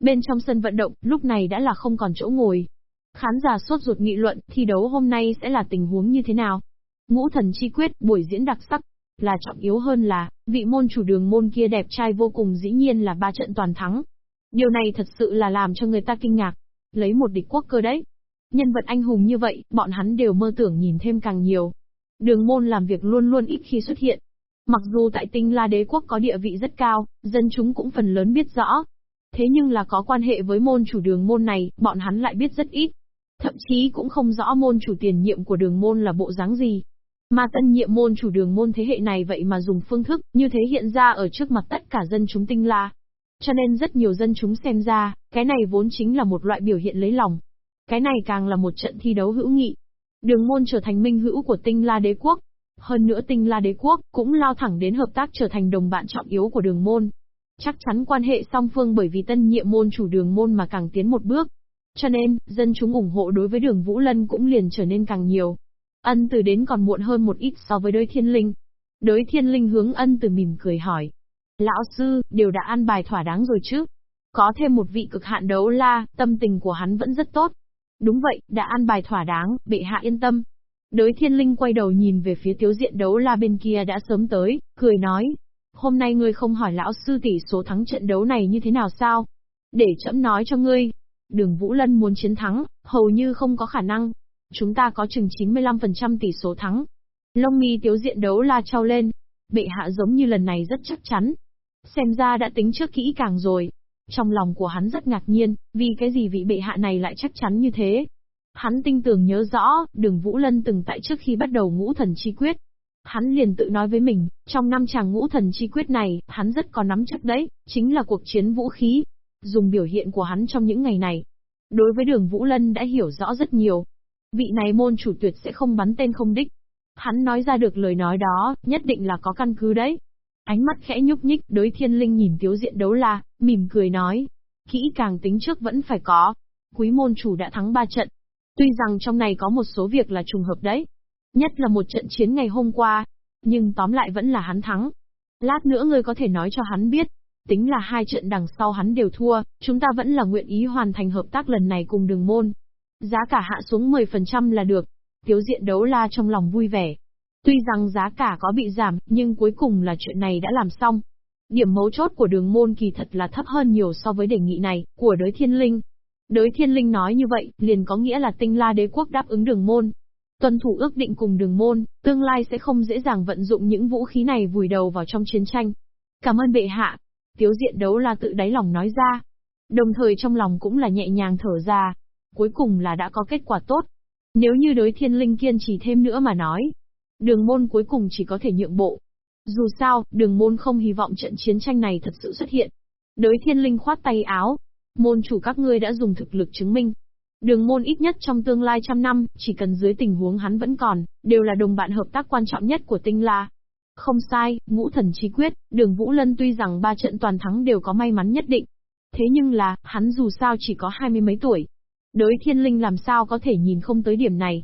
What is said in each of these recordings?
Bên trong sân vận động, lúc này đã là không còn chỗ ngồi. Khán giả sốt ruột nghị luận, thi đấu hôm nay sẽ là tình huống như thế nào? Ngũ thần chi quyết, buổi diễn đặc sắc, là trọng yếu hơn là, vị môn chủ đường môn kia đẹp trai vô cùng dĩ nhiên là ba trận toàn thắng. Điều này thật sự là làm cho người ta kinh ngạc. Lấy một địch quốc cơ đấy. Nhân vật anh hùng như vậy, bọn hắn đều mơ tưởng nhìn thêm càng nhiều. Đường môn làm việc luôn luôn ít khi xuất hiện. Mặc dù tại tinh la đế quốc có địa vị rất cao, dân chúng cũng phần lớn biết rõ. Thế nhưng là có quan hệ với môn chủ đường môn này, bọn hắn lại biết rất ít. Thậm chí cũng không rõ môn chủ tiền nhiệm của đường môn là bộ dáng gì. Mà tân nhiệm môn chủ đường môn thế hệ này vậy mà dùng phương thức như thế hiện ra ở trước mặt tất cả dân chúng tinh la. Cho nên rất nhiều dân chúng xem ra, cái này vốn chính là một loại biểu hiện lấy lòng. Cái này càng là một trận thi đấu hữu nghị. Đường môn trở thành minh hữu của tinh la đế quốc. Hơn nữa tinh la đế quốc cũng lao thẳng đến hợp tác trở thành đồng bạn trọng yếu của đường môn. Chắc chắn quan hệ song phương bởi vì tân nhiệm môn chủ đường môn mà càng tiến một bước. Cho nên, dân chúng ủng hộ đối với đường Vũ Lân cũng liền trở nên càng nhiều. Ân từ đến còn muộn hơn một ít so với đối thiên linh. Đối thiên linh hướng ân từ mỉm cười hỏi. Lão sư, đều đã ăn bài thỏa đáng rồi chứ? Có thêm một vị cực hạn đấu la, tâm tình của hắn vẫn rất tốt. Đúng vậy, đã ăn bài thỏa đáng, bệ hạ yên tâm. Đới thiên linh quay đầu nhìn về phía tiếu diện đấu la bên kia đã sớm tới, cười nói. Hôm nay ngươi không hỏi lão sư tỷ số thắng trận đấu này như thế nào sao? Để chậm nói cho ngươi. Đường Vũ Lân muốn chiến thắng, hầu như không có khả năng. Chúng ta có chừng 95% tỷ số thắng. Lông mi tiếu diện đấu la trao lên. Bệ hạ giống như lần này rất chắc chắn. Xem ra đã tính trước kỹ càng rồi. Trong lòng của hắn rất ngạc nhiên, vì cái gì vị bệ hạ này lại chắc chắn như thế. Hắn tinh tường nhớ rõ, đường Vũ Lân từng tại trước khi bắt đầu ngũ thần chi quyết. Hắn liền tự nói với mình, trong năm chàng ngũ thần chi quyết này, hắn rất có nắm chắc đấy, chính là cuộc chiến vũ khí. Dùng biểu hiện của hắn trong những ngày này. Đối với đường Vũ Lân đã hiểu rõ rất nhiều, Vị này môn chủ tuyệt sẽ không bắn tên không đích. Hắn nói ra được lời nói đó, nhất định là có căn cứ đấy. Ánh mắt khẽ nhúc nhích, đối thiên linh nhìn tiếu diện đấu la, mỉm cười nói. Kỹ càng tính trước vẫn phải có. Quý môn chủ đã thắng ba trận. Tuy rằng trong này có một số việc là trùng hợp đấy. Nhất là một trận chiến ngày hôm qua. Nhưng tóm lại vẫn là hắn thắng. Lát nữa ngươi có thể nói cho hắn biết, tính là hai trận đằng sau hắn đều thua, chúng ta vẫn là nguyện ý hoàn thành hợp tác lần này cùng đường môn. Giá cả hạ xuống 10% là được. Tiếu diện đấu la trong lòng vui vẻ. Tuy rằng giá cả có bị giảm, nhưng cuối cùng là chuyện này đã làm xong. Điểm mấu chốt của đường môn kỳ thật là thấp hơn nhiều so với đề nghị này, của đới thiên linh. Đới thiên linh nói như vậy, liền có nghĩa là tinh la đế quốc đáp ứng đường môn. Tuân thủ ước định cùng đường môn, tương lai sẽ không dễ dàng vận dụng những vũ khí này vùi đầu vào trong chiến tranh. Cảm ơn bệ hạ. Tiếu diện đấu la tự đáy lòng nói ra. Đồng thời trong lòng cũng là nhẹ nhàng thở ra, cuối cùng là đã có kết quả tốt. Nếu như đối thiên linh kiên trì thêm nữa mà nói, đường môn cuối cùng chỉ có thể nhượng bộ. Dù sao, đường môn không hy vọng trận chiến tranh này thật sự xuất hiện. Đới thiên linh khoát tay áo. Môn chủ các ngươi đã dùng thực lực chứng minh. Đường môn ít nhất trong tương lai trăm năm, chỉ cần dưới tình huống hắn vẫn còn, đều là đồng bạn hợp tác quan trọng nhất của tinh la. Không sai, ngũ thần chi quyết, đường Vũ Lân tuy rằng ba trận toàn thắng đều có may mắn nhất định. Thế nhưng là, hắn dù sao chỉ có hai mươi mấy tuổi, Đới thiên linh làm sao có thể nhìn không tới điểm này.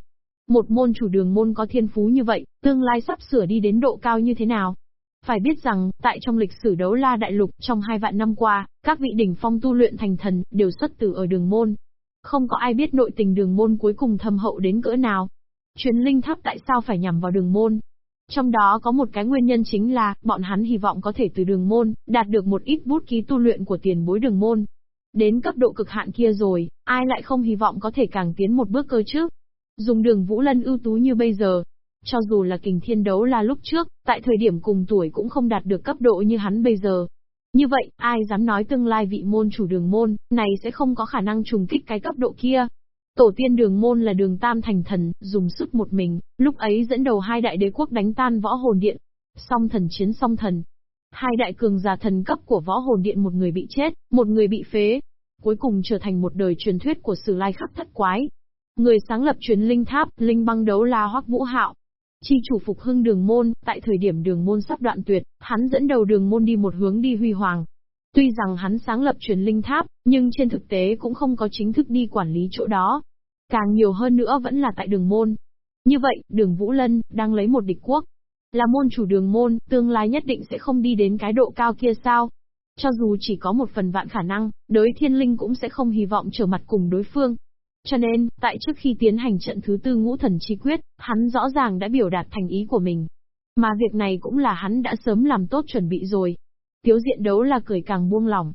Một môn chủ đường môn có thiên phú như vậy, tương lai sắp sửa đi đến độ cao như thế nào? Phải biết rằng, tại trong lịch sử đấu la đại lục trong hai vạn năm qua, các vị đỉnh phong tu luyện thành thần, đều xuất từ ở đường môn. Không có ai biết nội tình đường môn cuối cùng thâm hậu đến cỡ nào. Truyền linh tháp tại sao phải nhằm vào đường môn? Trong đó có một cái nguyên nhân chính là, bọn hắn hy vọng có thể từ đường môn, đạt được một ít bút ký tu luyện của tiền bối đường môn. Đến cấp độ cực hạn kia rồi, ai lại không hy vọng có thể càng tiến một bước cơ chứ? Dùng đường Vũ Lân ưu tú như bây giờ, cho dù là kình thiên đấu là lúc trước, tại thời điểm cùng tuổi cũng không đạt được cấp độ như hắn bây giờ. Như vậy, ai dám nói tương lai vị môn chủ đường môn, này sẽ không có khả năng trùng kích cái cấp độ kia. Tổ tiên đường môn là đường tam thành thần, dùng sức một mình, lúc ấy dẫn đầu hai đại đế quốc đánh tan võ hồn điện. Song thần chiến song thần, Hai đại cường giả thần cấp của võ hồn điện một người bị chết, một người bị phế. Cuối cùng trở thành một đời truyền thuyết của sử lai khắp thất quái. Người sáng lập truyền linh tháp, linh băng đấu la hoắc vũ hạo. Chi chủ phục hưng đường môn, tại thời điểm đường môn sắp đoạn tuyệt, hắn dẫn đầu đường môn đi một hướng đi huy hoàng. Tuy rằng hắn sáng lập truyền linh tháp, nhưng trên thực tế cũng không có chính thức đi quản lý chỗ đó. Càng nhiều hơn nữa vẫn là tại đường môn. Như vậy, đường Vũ Lân, đang lấy một địch quốc, là môn chủ đường môn, tương lai nhất định sẽ không đi đến cái độ cao kia sao? Cho dù chỉ có một phần vạn khả năng, đối thiên linh cũng sẽ không hy vọng trở mặt cùng đối phương. Cho nên, tại trước khi tiến hành trận thứ tư ngũ thần chi quyết, hắn rõ ràng đã biểu đạt thành ý của mình. Mà việc này cũng là hắn đã sớm làm tốt chuẩn bị rồi. Tiếu diện đấu là cười càng buông lòng.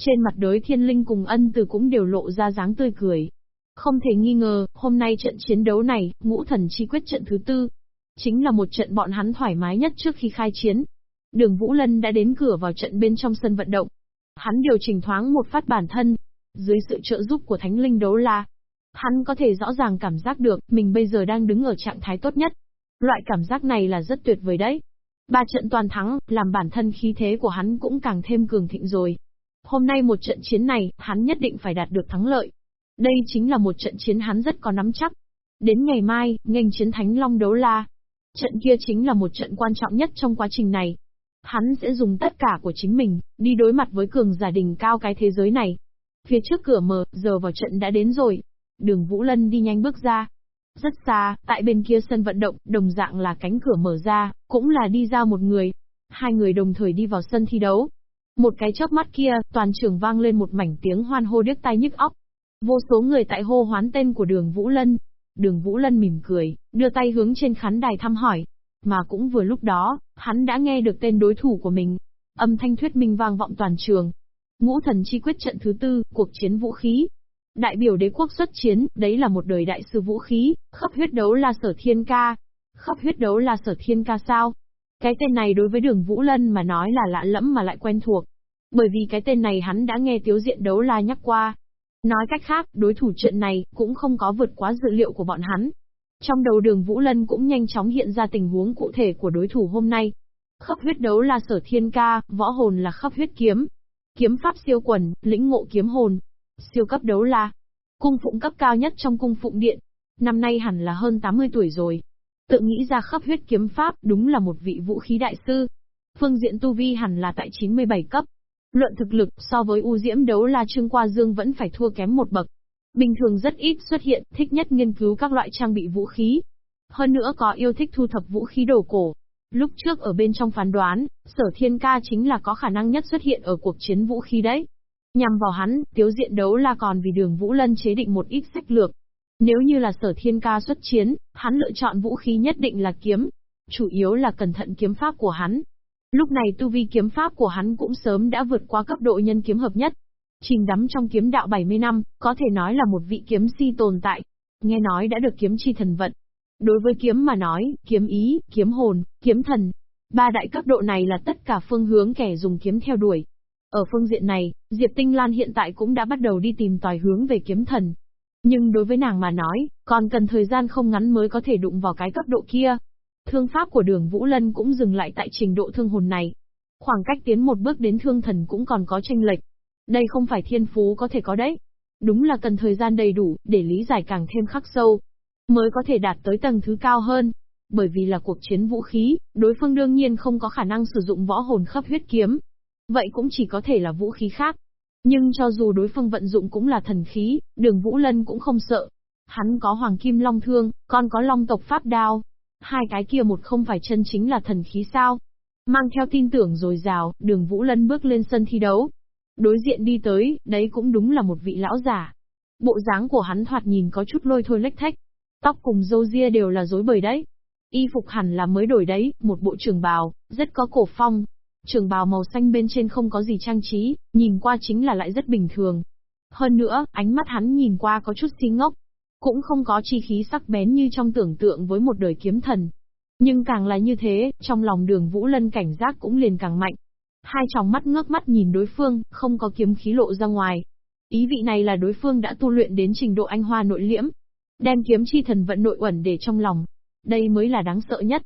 Trên mặt đối thiên linh cùng ân từ cũng đều lộ ra dáng tươi cười. Không thể nghi ngờ, hôm nay trận chiến đấu này, ngũ thần chi quyết trận thứ tư, chính là một trận bọn hắn thoải mái nhất trước khi khai chiến. Đường Vũ Lân đã đến cửa vào trận bên trong sân vận động. Hắn điều chỉnh thoáng một phát bản thân, dưới sự trợ giúp của Thánh Linh Đấu La. Hắn có thể rõ ràng cảm giác được mình bây giờ đang đứng ở trạng thái tốt nhất. Loại cảm giác này là rất tuyệt vời đấy. Ba trận toàn thắng, làm bản thân khí thế của hắn cũng càng thêm cường thịnh rồi. Hôm nay một trận chiến này, hắn nhất định phải đạt được thắng lợi. Đây chính là một trận chiến hắn rất có nắm chắc. Đến ngày mai, nghênh chiến Thánh Long Đấu La. Trận kia chính là một trận quan trọng nhất trong quá trình này. Hắn sẽ dùng tất cả của chính mình, đi đối mặt với cường giả đỉnh cao cái thế giới này. Phía trước cửa mở, giờ vào trận đã đến rồi. Đường Vũ Lân đi nhanh bước ra. Rất xa, tại bên kia sân vận động, đồng dạng là cánh cửa mở ra, cũng là đi ra một người. Hai người đồng thời đi vào sân thi đấu. Một cái chớp mắt kia, toàn trường vang lên một mảnh tiếng hoan hô điếc tai nhức óc. Vô số người tại hô hoán tên của đường Vũ Lân. Đường Vũ Lân mỉm cười, đưa tay hướng trên khán đài thăm hỏi. Mà cũng vừa lúc đó, hắn đã nghe được tên đối thủ của mình. Âm thanh thuyết minh vang vọng toàn trường. Ngũ thần chi quyết trận thứ tư, cuộc chiến vũ khí. Đại biểu đế quốc xuất chiến, đấy là một đời đại sư vũ khí, khắp huyết đấu là sở thiên ca. Khắp huyết đấu là sở thiên ca sao? Cái tên này đối với đường Vũ Lân mà nói là lạ lẫm mà lại quen thuộc. Bởi vì cái tên này hắn đã nghe tiếu diện đấu la nhắc qua. Nói cách khác, đối thủ trận này cũng không có vượt quá dự liệu của bọn hắn. Trong đầu đường Vũ Lân cũng nhanh chóng hiện ra tình huống cụ thể của đối thủ hôm nay. Khắp huyết đấu là sở thiên ca, võ hồn là khắp huyết kiếm. Kiếm pháp siêu quần, lĩnh ngộ kiếm hồn. Siêu cấp đấu la. Cung phụng cấp cao nhất trong cung phụng điện. Năm nay hẳn là hơn 80 tuổi rồi. Tự nghĩ ra khắp huyết kiếm pháp đúng là một vị vũ khí đại sư. Phương diện tu vi hẳn là tại 97 cấp. Luận thực lực so với U Diễm đấu la Trương Qua Dương vẫn phải thua kém một bậc. Bình thường rất ít xuất hiện, thích nhất nghiên cứu các loại trang bị vũ khí. Hơn nữa có yêu thích thu thập vũ khí đồ cổ. Lúc trước ở bên trong phán đoán, sở thiên ca chính là có khả năng nhất xuất hiện ở cuộc chiến vũ khí đấy. Nhằm vào hắn, tiếu diện đấu là còn vì đường Vũ Lân chế định một ít sách lược. Nếu như là sở thiên ca xuất chiến, hắn lựa chọn vũ khí nhất định là kiếm. Chủ yếu là cẩn thận kiếm pháp của hắn, Lúc này tu vi kiếm pháp của hắn cũng sớm đã vượt qua cấp độ nhân kiếm hợp nhất. Trình đắm trong kiếm đạo 70 năm, có thể nói là một vị kiếm si tồn tại. Nghe nói đã được kiếm chi thần vận. Đối với kiếm mà nói, kiếm ý, kiếm hồn, kiếm thần. Ba đại cấp độ này là tất cả phương hướng kẻ dùng kiếm theo đuổi. Ở phương diện này, Diệp Tinh Lan hiện tại cũng đã bắt đầu đi tìm tòi hướng về kiếm thần. Nhưng đối với nàng mà nói, còn cần thời gian không ngắn mới có thể đụng vào cái cấp độ kia. Thương pháp của đường Vũ Lân cũng dừng lại tại trình độ thương hồn này. Khoảng cách tiến một bước đến thương thần cũng còn có tranh lệch. Đây không phải thiên phú có thể có đấy. Đúng là cần thời gian đầy đủ, để lý giải càng thêm khắc sâu. Mới có thể đạt tới tầng thứ cao hơn. Bởi vì là cuộc chiến vũ khí, đối phương đương nhiên không có khả năng sử dụng võ hồn khắp huyết kiếm. Vậy cũng chỉ có thể là vũ khí khác. Nhưng cho dù đối phương vận dụng cũng là thần khí, đường Vũ Lân cũng không sợ. Hắn có hoàng kim long thương, còn có long tộc pháp đao, Hai cái kia một không phải chân chính là thần khí sao? Mang theo tin tưởng rồi rào, đường Vũ Lân bước lên sân thi đấu. Đối diện đi tới, đấy cũng đúng là một vị lão giả. Bộ dáng của hắn thoạt nhìn có chút lôi thôi lếch thách. Tóc cùng râu ria đều là rối bời đấy. Y phục hẳn là mới đổi đấy, một bộ trường bào, rất có cổ phong. Trường bào màu xanh bên trên không có gì trang trí, nhìn qua chính là lại rất bình thường. Hơn nữa, ánh mắt hắn nhìn qua có chút si ngốc, cũng không có chi khí sắc bén như trong tưởng tượng với một đời kiếm thần. Nhưng càng là như thế, trong lòng đường Vũ Lân cảnh giác cũng liền càng mạnh. Hai tròng mắt ngước mắt nhìn đối phương, không có kiếm khí lộ ra ngoài. Ý vị này là đối phương đã tu luyện đến trình độ anh hoa nội liễm. Đem kiếm chi thần vận nội uẩn để trong lòng. Đây mới là đáng sợ nhất.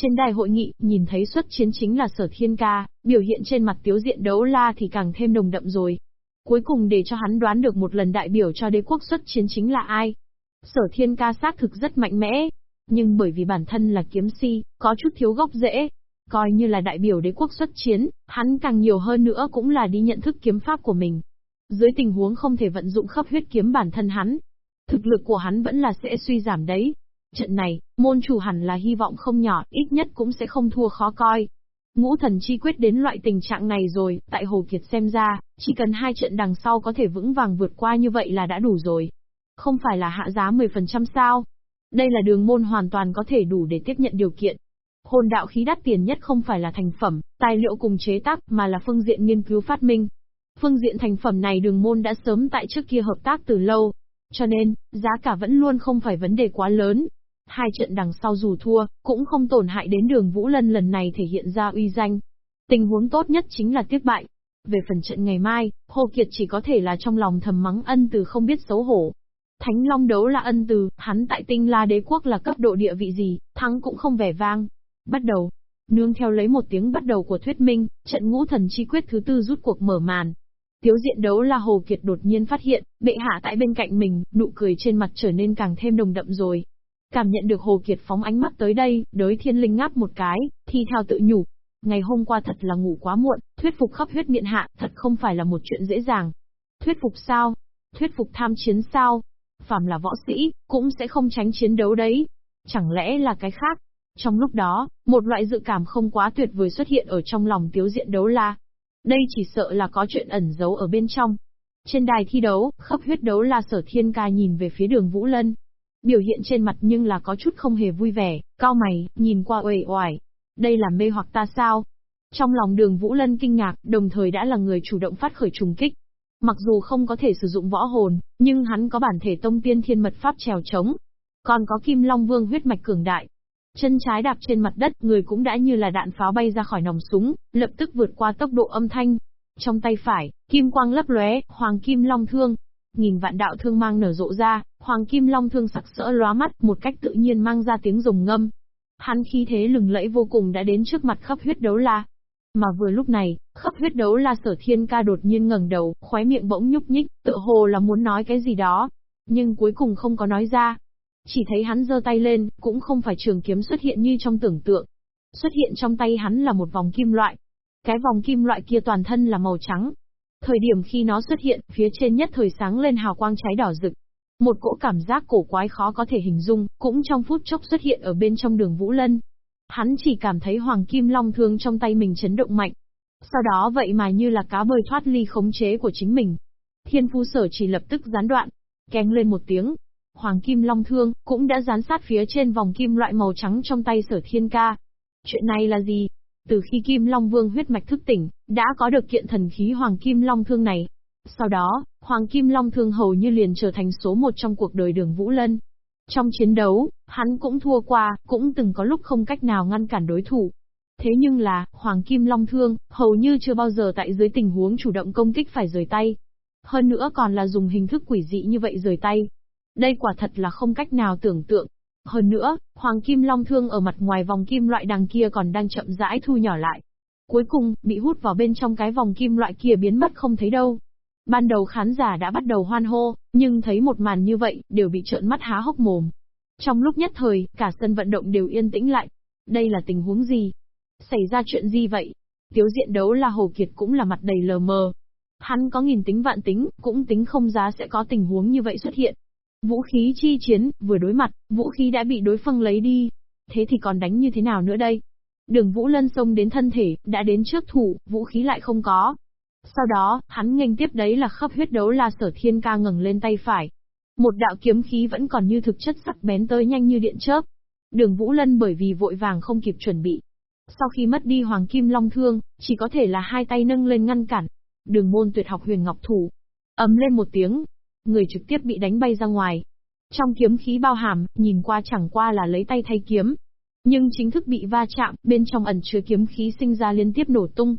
Trên đài hội nghị, nhìn thấy xuất chiến chính là sở thiên ca, biểu hiện trên mặt tiếu diện đấu la thì càng thêm đồng đậm rồi. Cuối cùng để cho hắn đoán được một lần đại biểu cho đế quốc xuất chiến chính là ai, Sở thiên ca xác thực rất mạnh mẽ, nhưng bởi vì bản thân là kiếm si, có chút thiếu gốc rễ. Coi như là đại biểu đế quốc xuất chiến, hắn càng nhiều hơn nữa cũng là đi nhận thức kiếm pháp của mình. Dưới tình huống không thể vận dụng khắp huyết kiếm bản thân hắn, thực lực của hắn vẫn là sẽ suy giảm đấy. Trận này, môn chủ hẳn là hy vọng không nhỏ, ít nhất cũng sẽ không thua khó coi. Ngũ thần chi quyết đến loại tình trạng này rồi, tại Hồ Kiệt xem ra, chỉ cần hai trận đằng sau có thể vững vàng vượt qua như vậy là đã đủ rồi. Không phải là hạ giá 10% sao? Đây là đường môn hoàn toàn có thể đủ để tiếp nhận điều kiện. Hồn đạo khí đắt tiền nhất không phải là thành phẩm, tài liệu cùng chế tác mà là phương diện nghiên cứu phát minh. Phương diện thành phẩm này đường môn đã sớm tại trước kia hợp tác từ lâu. Cho nên, giá cả vẫn luôn không phải vấn đề quá lớn. Hai trận đằng sau dù thua, cũng không tổn hại đến đường Vũ Lân lần này thể hiện ra uy danh. Tình huống tốt nhất chính là tiếp bại. Về phần trận ngày mai, Hồ Kiệt chỉ có thể là trong lòng thầm mắng ân từ không biết xấu hổ. Thánh Long đấu là ân từ, hắn tại tinh la đế quốc là cấp độ địa vị gì, thắng cũng không vẻ vang. Bắt đầu. Nương theo lấy một tiếng bắt đầu của thuyết minh, trận ngũ thần chi quyết thứ tư rút cuộc mở màn. Tiếu diện đấu là Hồ Kiệt đột nhiên phát hiện, bệ hạ tại bên cạnh mình, nụ cười trên mặt trở nên càng thêm đồng đậm rồi. Cảm nhận được Hồ Kiệt phóng ánh mắt tới đây, đới thiên linh ngáp một cái, thi theo tự nhủ. Ngày hôm qua thật là ngủ quá muộn, thuyết phục khắp huyết miện hạ, thật không phải là một chuyện dễ dàng. Thuyết phục sao? Thuyết phục tham chiến sao? Phàm là võ sĩ, cũng sẽ không tránh chiến đấu đấy. Chẳng lẽ là cái khác? Trong lúc đó, một loại dự cảm không quá tuyệt vời xuất hiện ở trong lòng tiếu diện đấu la. Đây chỉ sợ là có chuyện ẩn giấu ở bên trong. Trên đài thi đấu, khắp huyết đấu la sở thiên ca nhìn về phía đường Vũ Lân. Biểu hiện trên mặt nhưng là có chút không hề vui vẻ, cao mày, nhìn qua uể oải. Đây là mê hoặc ta sao? Trong lòng đường Vũ Lân kinh ngạc, đồng thời đã là người chủ động phát khởi trùng kích. Mặc dù không có thể sử dụng võ hồn, nhưng hắn có bản thể tông tiên thiên mật pháp trèo trống. Còn có kim long vương huyết mạch cường đại, Chân trái đạp trên mặt đất, người cũng đã như là đạn pháo bay ra khỏi nòng súng, lập tức vượt qua tốc độ âm thanh. Trong tay phải, kim quang lấp lóe, hoàng kim long thương. Nghìn vạn đạo thương mang nở rộ ra, hoàng kim long thương sặc sỡ lóa mắt, một cách tự nhiên mang ra tiếng rồng ngâm. Hắn khí thế lừng lẫy vô cùng đã đến trước mặt khắp huyết đấu la. Mà vừa lúc này, khắp huyết đấu la sở thiên ca đột nhiên ngẩng đầu, khóe miệng bỗng nhúc nhích, tự hồ là muốn nói cái gì đó. Nhưng cuối cùng không có nói ra, chỉ thấy hắn giơ tay lên, cũng không phải trường kiếm xuất hiện như trong tưởng tượng. Xuất hiện trong tay hắn là một vòng kim loại. Cái vòng kim loại kia toàn thân là màu trắng. Thời điểm khi nó xuất hiện, phía trên nhất thời sáng lên hào quang cháy đỏ rực. Một cỗ cảm giác cổ quái khó có thể hình dung, cũng trong phút chốc xuất hiện ở bên trong đường Vũ Lân. Hắn chỉ cảm thấy hoàng kim long thương trong tay mình chấn động mạnh. Sau đó vậy mà như là cá bơi thoát ly khống chế của chính mình. Thiên phu sở chỉ lập tức gián đoạn. Keng lên một tiếng, Hoàng Kim Long Thương, cũng đã dán sát phía trên vòng kim loại màu trắng trong tay sở thiên ca. Chuyện này là gì? Từ khi Kim Long Vương huyết mạch thức tỉnh, đã có được kiện thần khí Hoàng Kim Long Thương này. Sau đó, Hoàng Kim Long Thương hầu như liền trở thành số một trong cuộc đời đường Vũ Lân. Trong chiến đấu, hắn cũng thua qua, cũng từng có lúc không cách nào ngăn cản đối thủ. Thế nhưng là, Hoàng Kim Long Thương, hầu như chưa bao giờ tại dưới tình huống chủ động công kích phải rời tay. Hơn nữa còn là dùng hình thức quỷ dị như vậy rời tay. Đây quả thật là không cách nào tưởng tượng. Hơn nữa, Hoàng Kim Long Thương ở mặt ngoài vòng kim loại đằng kia còn đang chậm rãi thu nhỏ lại. Cuối cùng, bị hút vào bên trong cái vòng kim loại kia biến mất không thấy đâu. Ban đầu khán giả đã bắt đầu hoan hô, nhưng thấy một màn như vậy, đều bị trợn mắt há hốc mồm. Trong lúc nhất thời, cả sân vận động đều yên tĩnh lại. Đây là tình huống gì? Xảy ra chuyện gì vậy? Tiếu diện đấu là Hồ Kiệt cũng là mặt đầy lờ mờ. Hắn có nghìn tính vạn tính, cũng tính không giá sẽ có tình huống như vậy xuất hiện. Vũ khí chi chiến, vừa đối mặt, vũ khí đã bị đối phương lấy đi. Thế thì còn đánh như thế nào nữa đây? Đường Vũ Lân xông đến thân thể, đã đến trước thủ, vũ khí lại không có. Sau đó, hắn nghênh tiếp đấy là khắp huyết đấu là sở thiên ca ngẩng lên tay phải. Một đạo kiếm khí vẫn còn như thực chất sắc bén tới nhanh như điện chớp. Đường Vũ Lân bởi vì vội vàng không kịp chuẩn bị. Sau khi mất đi Hoàng Kim Long Thương, chỉ có thể là hai tay nâng lên ngăn cản. Đường môn tuyệt học huyền ngọc thủ. Ấm lên một tiếng, người trực tiếp bị đánh bay ra ngoài. Trong kiếm khí bao hàm, nhìn qua chẳng qua là lấy tay thay kiếm. Nhưng chính thức bị va chạm, bên trong ẩn chứa kiếm khí sinh ra liên tiếp nổ tung.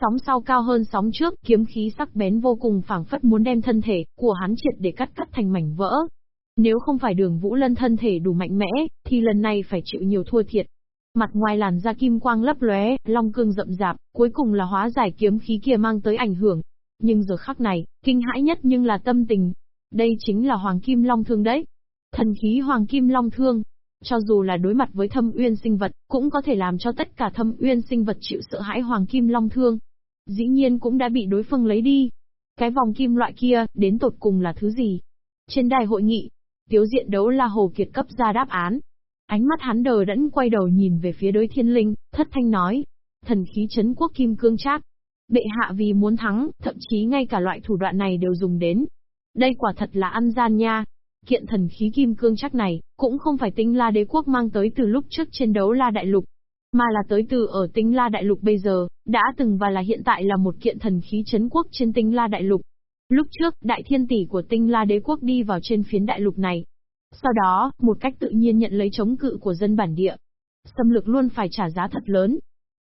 Sóng sau cao hơn sóng trước, kiếm khí sắc bén vô cùng phảng phất muốn đem thân thể của hắn triệt để cắt cắt thành mảnh vỡ. Nếu không phải đường Vũ Lân thân thể đủ mạnh mẽ, thì lần này phải chịu nhiều thua thiệt. Mặt ngoài làn da kim quang lấp lóe, long cương rậm rạp, cuối cùng là hóa giải kiếm khí kia mang tới ảnh hưởng. Nhưng giờ khắc này, kinh hãi nhất nhưng là tâm tình, đây chính là Hoàng Kim Long Thương đấy. Thần khí Hoàng Kim Long Thương. Cho dù là đối mặt với thâm uyên sinh vật, cũng có thể làm cho tất cả thâm uyên sinh vật chịu sợ hãi Hoàng Kim Long Thương. Dĩ nhiên cũng đã bị đối phương lấy đi. Cái vòng kim loại kia, đến tột cùng là thứ gì? Trên đài hội nghị, tiếu diện đấu la Hồ Kiệt cấp ra đáp án. Ánh mắt hắn đờ đẫn quay đầu nhìn về phía đối thiên linh, thất thanh nói. Thần khí chấn quốc kim cương trác. Bệ hạ vì muốn thắng, thậm chí ngay cả loại thủ đoạn này đều dùng đến. Đây quả thật là ăn gian nha. Kiện thần khí kim cương chắc này, cũng không phải tinh la đế quốc mang tới từ lúc trước chiến đấu la đại lục, mà là tới từ ở tinh la đại lục bây giờ, đã từng và là hiện tại là một kiện thần khí chấn quốc trên tinh la đại lục. Lúc trước, đại thiên tỷ của tinh la đế quốc đi vào trên phiến đại lục này. Sau đó, một cách tự nhiên nhận lấy chống cự của dân bản địa. Xâm lược luôn phải trả giá thật lớn.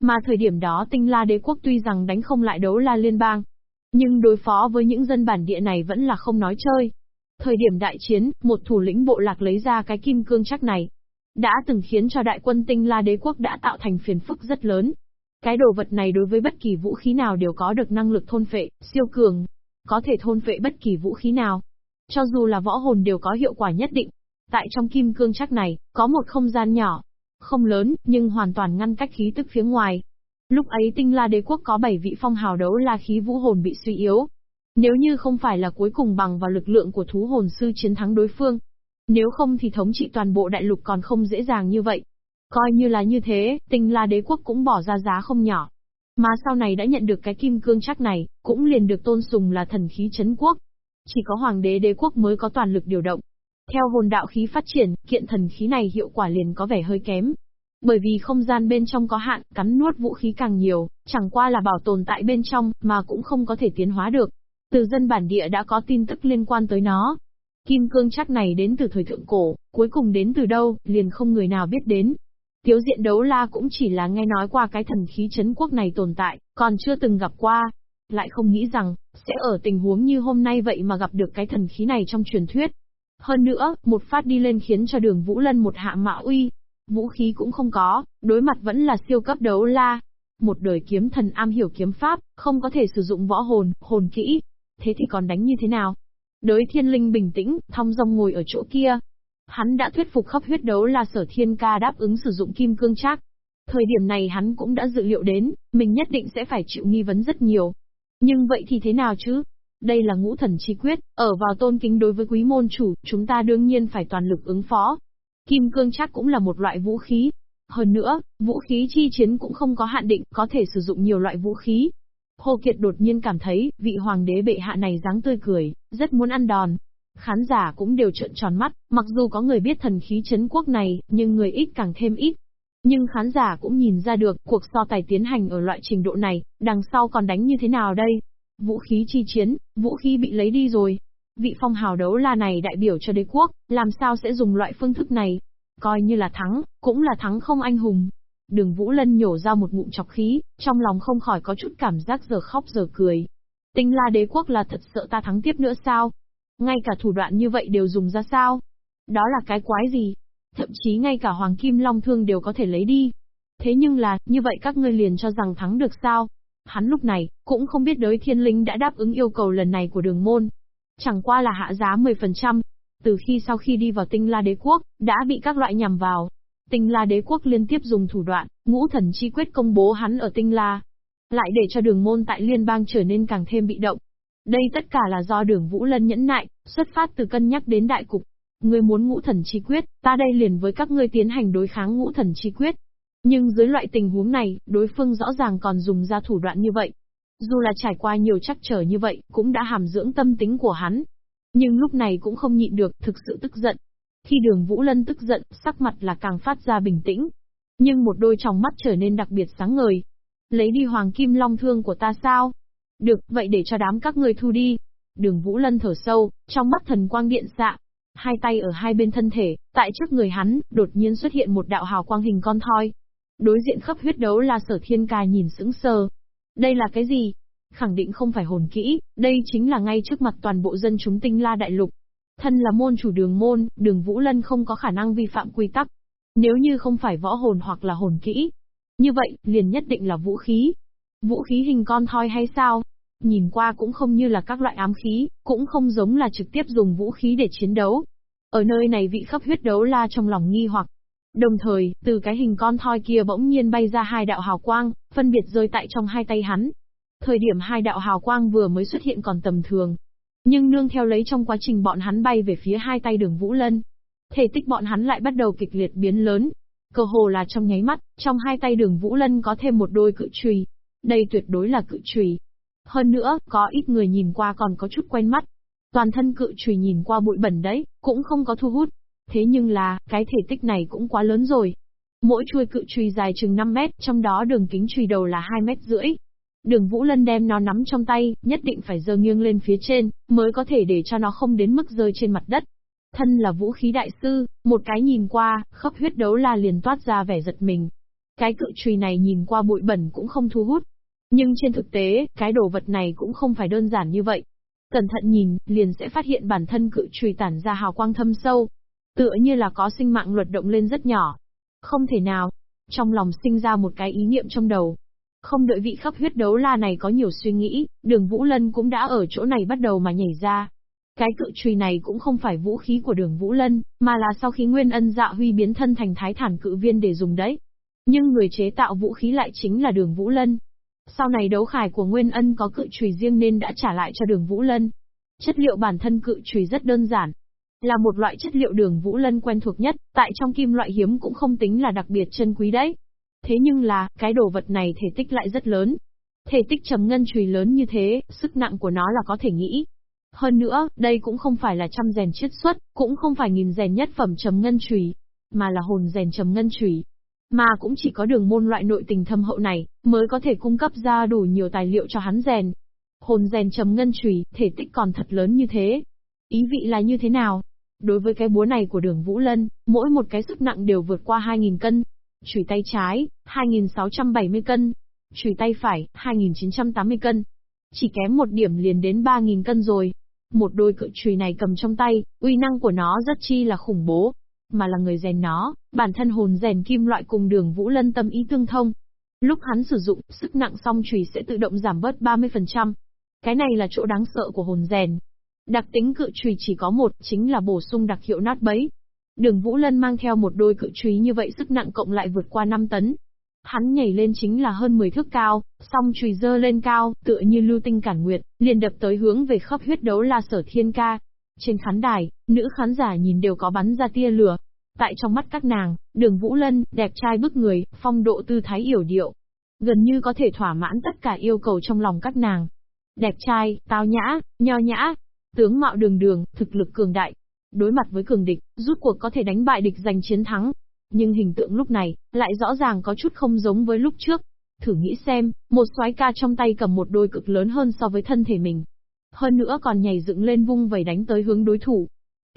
Mà thời điểm đó tinh la đế quốc tuy rằng đánh không lại đấu la liên bang. Nhưng đối phó với những dân bản địa này vẫn là không nói chơi. Thời điểm đại chiến, một thủ lĩnh bộ lạc lấy ra cái kim cương chắc này. Đã từng khiến cho đại quân tinh la đế quốc đã tạo thành phiền phức rất lớn. Cái đồ vật này đối với bất kỳ vũ khí nào đều có được năng lực thôn phệ, siêu cường, có thể thôn phệ bất kỳ vũ khí nào. Cho dù là võ hồn đều có hiệu quả nhất định. Tại trong kim cương chắc này, có một không gian nhỏ. Không lớn, nhưng hoàn toàn ngăn cách khí tức phía ngoài. Lúc ấy tinh la đế quốc có 7 vị phong hào đấu la khí vũ hồn bị suy yếu. Nếu như không phải là cuối cùng bằng vào lực lượng của thú hồn sư chiến thắng đối phương. Nếu không thì thống trị toàn bộ đại lục còn không dễ dàng như vậy. Coi như là như thế, tinh la đế quốc cũng bỏ ra giá không nhỏ. Mà sau này đã nhận được cái kim cương chắc này, cũng liền được tôn sùng là thần khí chấn quốc. Chỉ có hoàng đế đế quốc mới có toàn lực điều động. Theo hồn đạo khí phát triển, kiện thần khí này hiệu quả liền có vẻ hơi kém. Bởi vì không gian bên trong có hạn, cắn nuốt vũ khí càng nhiều, chẳng qua là bảo tồn tại bên trong, mà cũng không có thể tiến hóa được. Từ dân bản địa đã có tin tức liên quan tới nó. Kim cương chắc này đến từ thời thượng cổ, cuối cùng đến từ đâu, liền không người nào biết đến. Tiếu diện đấu la cũng chỉ là nghe nói qua cái thần khí chấn quốc này tồn tại, còn chưa từng gặp qua. Lại không nghĩ rằng, sẽ ở tình huống như hôm nay vậy mà gặp được cái thần khí này trong truyền thuyết. Hơn nữa, một phát đi lên khiến cho đường Vũ Lân một hạ mã uy. Vũ khí cũng không có, đối mặt vẫn là siêu cấp đấu la. Một đời kiếm thần am hiểu kiếm pháp, không có thể sử dụng võ hồn, hồn kỹ. Thế thì còn đánh như thế nào? Đới thiên linh bình tĩnh, thong dong ngồi ở chỗ kia, Hắn đã thuyết phục khắp huyết đấu là sở thiên ca đáp ứng sử dụng kim cương trác. Thời điểm này hắn cũng đã dự liệu đến, mình nhất định sẽ phải chịu nghi vấn rất nhiều. Nhưng vậy thì thế nào chứ? Đây là ngũ thần chi quyết, ở vào tôn kính đối với quý môn chủ, chúng ta đương nhiên phải toàn lực ứng phó. Kim cương chắc cũng là một loại vũ khí. Hơn nữa, vũ khí chi chiến cũng không có hạn định, có thể sử dụng nhiều loại vũ khí. Hồ Kiệt đột nhiên cảm thấy, vị hoàng đế bệ hạ này dáng tươi cười, rất muốn ăn đòn. Khán giả cũng đều trợn tròn mắt, mặc dù có người biết thần khí chấn quốc này, nhưng người ít càng thêm ít. Nhưng khán giả cũng nhìn ra được, cuộc so tài tiến hành ở loại trình độ này, đằng sau còn đánh như thế nào đây? Vũ khí chi chiến, vũ khí bị lấy đi rồi. Vị phong hào đấu la này đại biểu cho đế quốc, làm sao sẽ dùng loại phương thức này? Coi như là thắng, cũng là thắng không anh hùng. Đường Vũ Lân nhổ ra một ngụm chọc khí, trong lòng không khỏi có chút cảm giác giờ khóc giờ cười. Tinh la đế quốc là thật sợ ta thắng tiếp nữa sao? Ngay cả thủ đoạn như vậy đều dùng ra sao? Đó là cái quái gì? Thậm chí ngay cả Hoàng Kim Long Thương đều có thể lấy đi. Thế nhưng là, như vậy các ngươi liền cho rằng thắng được sao? Hắn lúc này, cũng không biết đới thiên linh đã đáp ứng yêu cầu lần này của đường môn. Chẳng qua là hạ giá 10%. Từ khi sau khi đi vào tinh la đế quốc, đã bị các loại nhằm vào. Tinh la đế quốc liên tiếp dùng thủ đoạn, ngũ thần chi quyết công bố hắn ở tinh la. Lại để cho đường môn tại liên bang trở nên càng thêm bị động. Đây tất cả là do đường Vũ Lân nhẫn nại, xuất phát từ cân nhắc đến đại cục. Ngươi muốn ngũ thần chi quyết, ta đây liền với các ngươi tiến hành đối kháng ngũ thần chi quyết. Nhưng dưới loại tình huống này, đối phương rõ ràng còn dùng ra thủ đoạn như vậy. Dù là trải qua nhiều trắc trở như vậy, cũng đã hàm dưỡng tâm tính của hắn. Nhưng lúc này cũng không nhịn được, thực sự tức giận. Khi đường Vũ Lân tức giận, sắc mặt là càng phát ra bình tĩnh. Nhưng một đôi tròng mắt trở nên đặc biệt sáng ngời. Lấy đi hoàng kim long thương của ta sao? Được, vậy để cho đám các ngươi thu đi. Đường Vũ Lân thở sâu, trong mắt thần quang điện xạ. Hai tay ở hai bên thân thể, tại trước người hắn, đột nhiên xuất hiện một đạo hào quang hình con thoi. Đối diện khắp huyết đấu là sở thiên ca nhìn sững sờ. Đây là cái gì? Khẳng định không phải hồn kỹ, đây chính là ngay trước mặt toàn bộ dân chúng tinh la đại lục. Thân là môn chủ đường môn, đường Vũ Lân không có khả năng vi phạm quy tắc. Nếu như không phải võ hồn hoặc là hồn kỹ. Như vậy, liền nhất định là vũ khí, Vũ khí hình con thoi hay sao? Nhìn qua cũng không như là các loại ám khí, cũng không giống là trực tiếp dùng vũ khí để chiến đấu. Ở nơi này vị khắp huyết đấu la trong lòng nghi hoặc. Đồng thời, từ cái hình con thoi kia bỗng nhiên bay ra hai đạo hào quang, phân biệt rơi tại trong hai tay hắn. Thời điểm hai đạo hào quang vừa mới xuất hiện còn tầm thường. Nhưng nương theo lấy trong quá trình bọn hắn bay về phía hai tay đường Vũ Lân. Thể tích bọn hắn lại bắt đầu kịch liệt biến lớn. Cơ hồ là trong nháy mắt, trong hai tay đường Vũ Lân có thêm một đôi cự trùy. Đây tuyệt đối là cự trùy. Hơn nữa, có ít người nhìn qua còn có chút quen mắt. Toàn thân cự trùy nhìn qua bụi bẩn đấy, cũng không có thu hút. Thế nhưng là, cái thể tích này cũng quá lớn rồi. Mỗi chuôi cự chùy dài chừng 5 mét, trong đó đường kính chùy đầu là 2 mét rưỡi. Đường Vũ Lân đem nó nắm trong tay, nhất định phải dơ nghiêng lên phía trên, mới có thể để cho nó không đến mức rơi trên mặt đất. Thân là vũ khí đại sư, một cái nhìn qua, khắp huyết đấu la liền toát ra vẻ giật mình. Cái cự chùy này nhìn qua bụi bẩn cũng không thu hút. Nhưng trên thực tế, cái đồ vật này cũng không phải đơn giản như vậy. Cẩn thận nhìn, liền sẽ phát hiện bản thân cự chùy tản ra hào quang thâm sâu. Tựa như là có sinh mạng luật động lên rất nhỏ. Không thể nào. Trong lòng sinh ra một cái ý niệm trong đầu. Không đợi vị khắp huyết đấu la này có nhiều suy nghĩ, đường Vũ Lân cũng đã ở chỗ này bắt đầu mà nhảy ra. Cái cự trùy này cũng không phải vũ khí của đường Vũ Lân, mà là sau khi Nguyên Ân dạ huy biến thân thành thái thản cự viên để dùng đấy. Nhưng người chế tạo vũ khí lại chính là đường Vũ Lân. Sau này đấu khải của Nguyên Ân có cự trùy riêng nên đã trả lại cho đường Vũ Lân. Chất liệu bản thân cự trùy rất đơn giản. Là một loại chất liệu đường Vũ Lân quen thuộc nhất, tại trong kim loại hiếm cũng không tính là đặc biệt chân quý đấy. Thế nhưng là, cái đồ vật này thể tích lại rất lớn. Thể tích trầm ngân chùy lớn như thế, sức nặng của nó là có thể nghĩ. Hơn nữa, đây cũng không phải là trăm rèn chiết xuất, cũng không phải nghìn rèn nhất phẩm trầm ngân chùy, mà là hồn rèn trầm ngân chùy. Mà cũng chỉ có đường môn loại nội tình thâm hậu này, mới có thể cung cấp ra đủ nhiều tài liệu cho hắn rèn. Hồn rèn trầm ngân chùy, thể tích còn thật lớn như thế. Ý vị là như thế nào? Đối với cái búa này của đường Vũ Lân, mỗi một cái sức nặng đều vượt qua 2.000 cân. Chủy tay trái, 2.670 cân. Chủy tay phải, 2.980 cân. Chỉ kém một điểm liền đến 3.000 cân rồi. Một đôi cự chùy này cầm trong tay, uy năng của nó rất chi là khủng bố. Mà là người rèn nó, bản thân hồn rèn kim loại cùng đường Vũ Lân tâm ý tương thông. Lúc hắn sử dụng, sức nặng song chùy sẽ tự động giảm bớt 30%. Cái này là chỗ đáng sợ của hồn rèn. Đặc tính cự trùy chỉ có một, chính là bổ sung đặc hiệu nát bấy. Đường Vũ Lân mang theo một đôi cự trùy như vậy sức nặng cộng lại vượt qua 5 tấn. Hắn nhảy lên chính là hơn 10 thước cao, song chùy dơ lên cao, tựa như lưu tinh cản nguyệt, liền đập tới hướng về khắp huyết đấu la sở thiên ca. Trên khán đài, nữ khán giả nhìn đều có bắn ra tia lửa. Tại trong mắt các nàng, đường Vũ Lân, đẹp trai bức người, phong độ tư thái yểu điệu. Gần như có thể thỏa mãn tất cả yêu cầu trong lòng các nàng. Đẹp trai, tao nhã, nho nhã, tướng mạo đường đường, thực lực cường đại. Đối mặt với cường địch, rút cuộc có thể đánh bại địch giành chiến thắng, nhưng hình tượng lúc này, lại rõ ràng có chút không giống với lúc trước. Thử nghĩ xem, một soái ca trong tay cầm một đôi cực lớn hơn so với thân thể mình. Hơn nữa còn nhảy dựng lên vung vẩy đánh tới hướng đối thủ.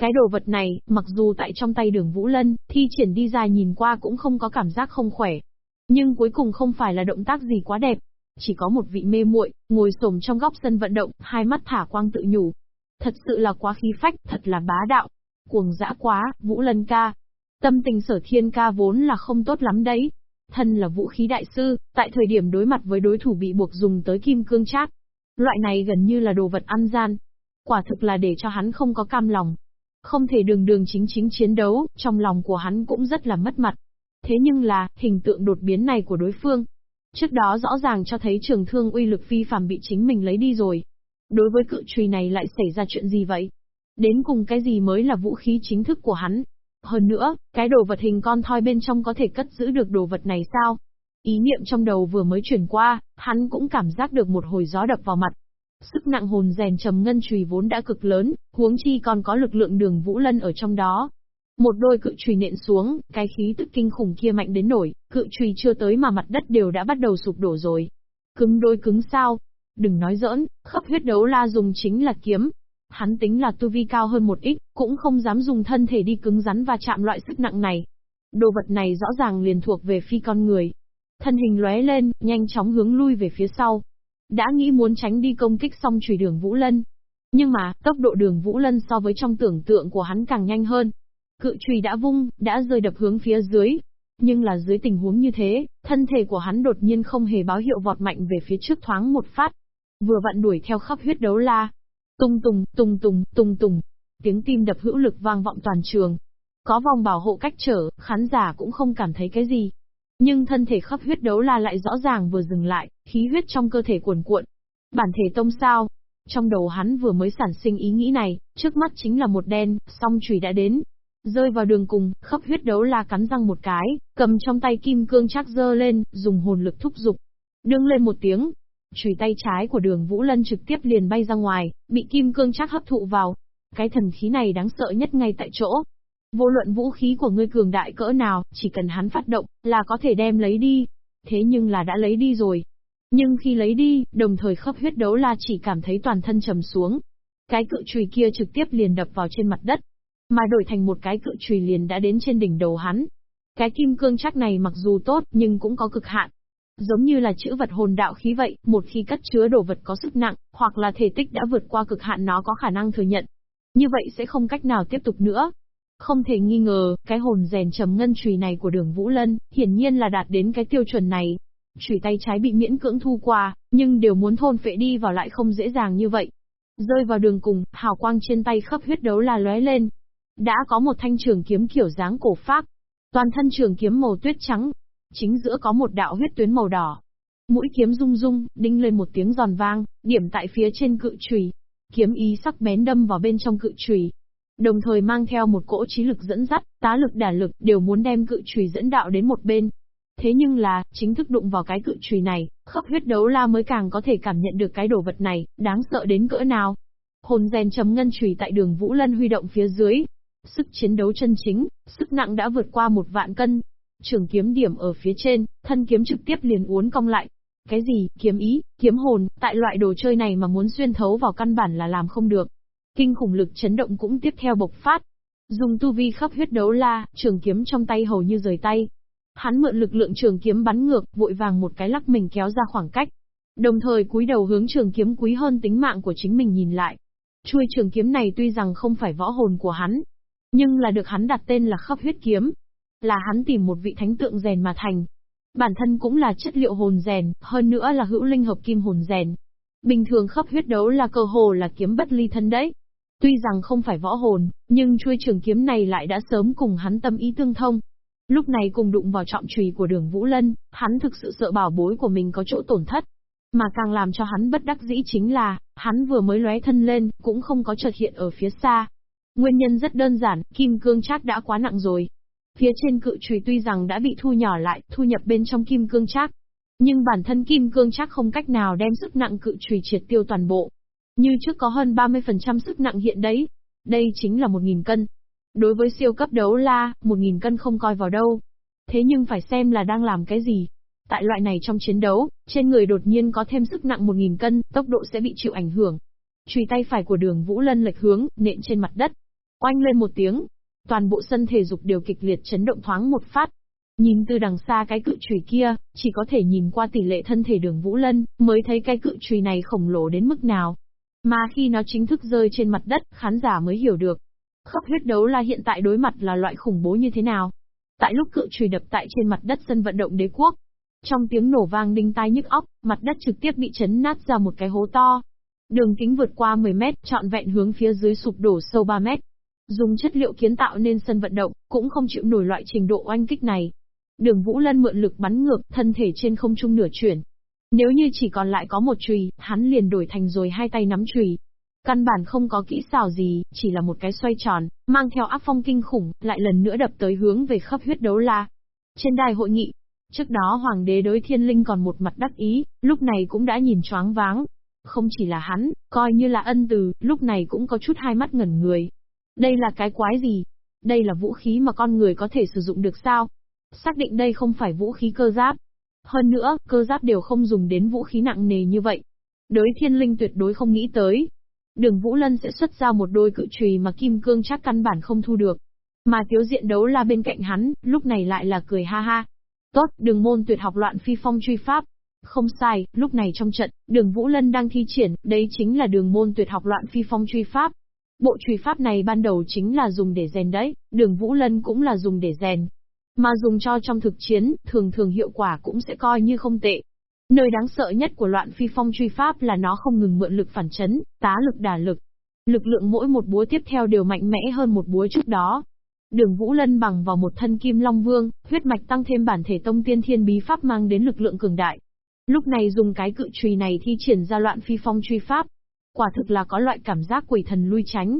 Cái đồ vật này, mặc dù tại trong tay đường Vũ Lân, thi triển đi ra nhìn qua cũng không có cảm giác không khỏe. Nhưng cuối cùng không phải là động tác gì quá đẹp. Chỉ có một vị mê muội ngồi xổm trong góc sân vận động, hai mắt thả quang tự nhủ. Thật sự là quá khí phách, thật là bá đạo. Cuồng dã quá, Vũ Lân ca, Tâm tình sở thiên ca vốn là không tốt lắm đấy. Thân là vũ khí đại sư, tại thời điểm đối mặt với đối thủ bị buộc dùng tới kim cương chát. Loại này gần như là đồ vật ăn gian. Quả thực là để cho hắn không có cam lòng. Không thể đường đường chính chính chiến đấu, trong lòng của hắn cũng rất là mất mặt. Thế nhưng là, hình tượng đột biến này của đối phương. Trước đó rõ ràng cho thấy trường thương uy lực phi phàm bị chính mình lấy đi rồi. Đối với cự trùy này lại xảy ra chuyện gì vậy? Đến cùng cái gì mới là vũ khí chính thức của hắn? Hơn nữa, cái đồ vật hình con thoi bên trong có thể cất giữ được đồ vật này sao? Ý niệm trong đầu vừa mới chuyển qua, hắn cũng cảm giác được một hồi gió đập vào mặt. Sức nặng hồn rèn trầm ngân chùy vốn đã cực lớn, huống chi còn có lực lượng đường Vũ Lân ở trong đó. Một đôi cự chùy nện xuống, cái khí tức kinh khủng kia mạnh đến nổi, cự chùy chưa tới mà mặt đất đều đã bắt đầu sụp đổ rồi. Cứng đôi cứng sao? Đừng nói giỡn, khắp huyết đấu la dùng chính là kiếm, Hắn tính là tu vi cao hơn một ít, cũng không dám dùng thân thể đi cứng rắn và chạm loại sức nặng này. Đồ vật này rõ ràng liền thuộc về phi con người. Thân hình lóe lên, nhanh chóng hướng lui về phía sau. Đã nghĩ muốn tránh đi công kích xong chùy đường Vũ Lân. Nhưng mà, tốc độ đường Vũ Lân so với trong tưởng tượng của hắn càng nhanh hơn. Cự chùy đã vung, đã rơi đập hướng phía dưới. Nhưng là dưới tình huống như thế, thân thể của hắn đột nhiên không hề báo hiệu vọt mạnh về phía trước thoáng một phát. Vừa vặn đuổi theo khắp huyết đấu la, Tung tùng, tung tùng, tung tùng. Tiếng tim đập hữu lực vang vọng toàn trường. Có vòng bảo hộ cách trở, khán giả cũng không cảm thấy cái gì. Nhưng thân thể khắp huyết đấu la lại rõ ràng vừa dừng lại, khí huyết trong cơ thể cuồn cuộn. Bản thể tông sao? Trong đầu hắn vừa mới sản sinh ý nghĩ này, trước mắt chính là một đen, song chùy đã đến. Rơi vào đường cùng, khắp huyết đấu la cắn răng một cái, cầm trong tay kim cương chắc dơ lên, dùng hồn lực thúc dục. Đương lên một tiếng, chùy tay trái của đường Vũ Lân trực tiếp liền bay ra ngoài, bị kim cương chắc hấp thụ vào. Cái thần khí này đáng sợ nhất ngay tại chỗ. Vô luận vũ khí của ngươi cường đại cỡ nào, chỉ cần hắn phát động, là có thể đem lấy đi. Thế nhưng là đã lấy đi rồi. Nhưng khi lấy đi, đồng thời khớp huyết đấu la chỉ cảm thấy toàn thân trầm xuống. Cái cự chùy kia trực tiếp liền đập vào trên mặt đất, mà đổi thành một cái cự chùy liền đã đến trên đỉnh đầu hắn. Cái kim cương chắc này mặc dù tốt nhưng cũng có cực hạn. Giống như là chữ vật hồn đạo khí vậy, một khi cất chứa đồ vật có sức nặng, hoặc là thể tích đã vượt qua cực hạn nó có khả năng thừa nhận. Như vậy sẽ không cách nào tiếp tục nữa. Không thể nghi ngờ, cái hồn rèn trầm ngân chùy này của đường Vũ Lân, hiển nhiên là đạt đến cái tiêu chuẩn này. Chùy tay trái bị miễn cưỡng thu qua, nhưng đều muốn thôn phệ đi vào lại không dễ dàng như vậy. Rơi vào đường cùng, hào quang trên tay khắp huyết đấu là lóe lên, đã có một thanh trường kiếm kiểu dáng cổ phác. Toàn thân trường kiếm màu tuyết trắng, chính giữa có một đạo huyết tuyến màu đỏ. Mũi kiếm rung rung, đinh lên một tiếng giòn vang, điểm tại phía trên cự chùy. Kiếm ý sắc bén đâm vào bên trong cự chùy, đồng thời mang theo một cỗ trí lực dẫn dắt, tá lực đả lực, đều muốn đem cự chùy dẫn đạo đến một bên. Thế nhưng là, chính thức đụng vào cái cự chùy này, khắp huyết đấu la mới càng có thể cảm nhận được cái đồ vật này, đáng sợ đến cỡ nào. Hồn rèn chấm ngân chùy tại đường Vũ Lân huy động phía dưới, Sức chiến đấu chân chính, sức nặng đã vượt qua một vạn cân. Trường kiếm điểm ở phía trên, thân kiếm trực tiếp liền uốn cong lại. Cái gì, kiếm ý, kiếm hồn, tại loại đồ chơi này mà muốn xuyên thấu vào căn bản là làm không được. Kinh khủng lực chấn động cũng tiếp theo bộc phát. Dùng tu vi khắp huyết đấu la, trường kiếm trong tay hầu như rời tay. Hắn mượn lực lượng trường kiếm bắn ngược, vội vàng một cái lắc mình kéo ra khoảng cách. Đồng thời cúi đầu hướng trường kiếm quý hơn tính mạng của chính mình nhìn lại. Chuôi trường kiếm này tuy rằng không phải võ hồn của hắn, nhưng là được hắn đặt tên là khắp huyết kiếm. Là hắn tìm một vị thánh tượng rèn mà thành. Bản thân cũng là chất liệu hồn rèn, hơn nữa là hữu linh hợp kim hồn rèn. Bình thường khắp huyết đấu là cơ hồ là kiếm bất ly thân đấy. Tuy rằng không phải võ hồn, nhưng chuôi trường kiếm này lại đã sớm cùng hắn tâm ý tương thông. Lúc này cùng đụng vào trọng trùy của đường Vũ Lân, hắn thực sự sợ bảo bối của mình có chỗ tổn thất. Mà càng làm cho hắn bất đắc dĩ chính là, hắn vừa mới lóe thân lên, cũng không có chợt hiện ở phía xa, Nguyên nhân rất đơn giản, kim cương trác đã quá nặng rồi. Phía trên cự chùy tuy rằng đã bị thu nhỏ lại, thu nhập bên trong kim cương trác, nhưng bản thân kim cương trác không cách nào đem sức nặng cự chùy triệt tiêu toàn bộ. Như trước có hơn 30% sức nặng hiện đấy. Đây chính là 1.000 cân. Đối với siêu cấp đấu la, 1.000 cân không coi vào đâu. Thế nhưng phải xem là đang làm cái gì. Tại loại này trong chiến đấu, trên người đột nhiên có thêm sức nặng 1.000 cân, tốc độ sẽ bị chịu ảnh hưởng. Chùy tay phải của đường Vũ Lân lệch hướng, nện trên mặt đất, Oanh lên một tiếng, toàn bộ sân thể dục đều kịch liệt chấn động thoáng một phát. Nhìn từ đằng xa cái cự chùy kia, chỉ có thể nhìn qua tỷ lệ thân thể đường Vũ Lân, mới thấy cái cự chùy này khổng lồ đến mức nào. Mà khi nó chính thức rơi trên mặt đất, khán giả mới hiểu được. khốc huyết đấu là hiện tại đối mặt là loại khủng bố như thế nào. Tại lúc cự chùy đập tại trên mặt đất sân vận động đế quốc, trong tiếng nổ vang đinh tai nhức óc, mặt đất trực tiếp bị chấn nát ra một cái hố to. Đường kính vượt qua 10 mét, trọn vẹn hướng phía dưới sụp đổ sâu 3 mét. Dùng chất liệu kiến tạo nên sân vận động, cũng không chịu nổi loại trình độ oanh kích này. Đường Vũ Lân mượn lực bắn ngược, thân thể trên không trung nửa chuyển. Nếu như chỉ còn lại có một chùy, hắn liền đổi thành rồi hai tay nắm chùy. Căn bản không có kỹ xảo gì, chỉ là một cái xoay tròn, mang theo áp phong kinh khủng, lại lần nữa đập tới hướng về khắp huyết đấu la. Trên đài hội nghị, trước đó hoàng đế đối thiên linh còn một mặt đắc ý, lúc này cũng đã nhìn choáng váng. Không chỉ là hắn, coi như là ân từ, lúc này cũng có chút hai mắt ngẩn người. Đây là cái quái gì? Đây là vũ khí mà con người có thể sử dụng được sao? Xác định đây không phải vũ khí cơ giáp. Hơn nữa, cơ giáp đều không dùng đến vũ khí nặng nề như vậy. Đối thiên linh tuyệt đối không nghĩ tới. Đường Vũ Lân sẽ xuất ra một đôi cự trùy mà kim cương chắc căn bản không thu được. Mà thiếu diện đấu la bên cạnh hắn, lúc này lại là cười ha ha. Tốt, đường môn tuyệt học loạn phi phong truy pháp. Không sai, lúc này trong trận, đường Vũ Lân đang thi triển, đấy chính là đường môn tuyệt học loạn phi phong truy pháp. Bộ truy pháp này ban đầu chính là dùng để rèn đấy, đường Vũ Lân cũng là dùng để rèn. Mà dùng cho trong thực chiến, thường thường hiệu quả cũng sẽ coi như không tệ. Nơi đáng sợ nhất của loạn phi phong truy pháp là nó không ngừng mượn lực phản chấn, tá lực đả lực. Lực lượng mỗi một búa tiếp theo đều mạnh mẽ hơn một búa trước đó. Đường Vũ Lân bằng vào một thân kim long vương, huyết mạch tăng thêm bản thể tông tiên thiên bí pháp mang đến lực lượng cường đại. Lúc này dùng cái cự trùy này thi triển ra loạn phi phong truy pháp, Quả thực là có loại cảm giác quỷ thần lui tránh.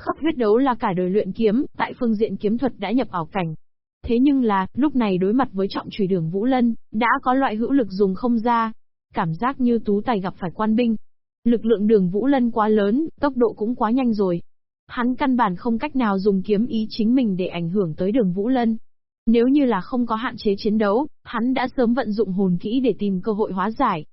Khắp huyết đấu là cả đời luyện kiếm, tại phương diện kiếm thuật đã nhập ảo cảnh. Thế nhưng là, lúc này đối mặt với trọng trùy đường Vũ Lân, đã có loại hữu lực dùng không ra. Cảm giác như tú tài gặp phải quan binh. Lực lượng đường Vũ Lân quá lớn, tốc độ cũng quá nhanh rồi. Hắn căn bản không cách nào dùng kiếm ý chính mình để ảnh hưởng tới đường Vũ Lân. Nếu như là không có hạn chế chiến đấu, hắn đã sớm vận dụng hồn kỹ để tìm cơ hội hóa giải.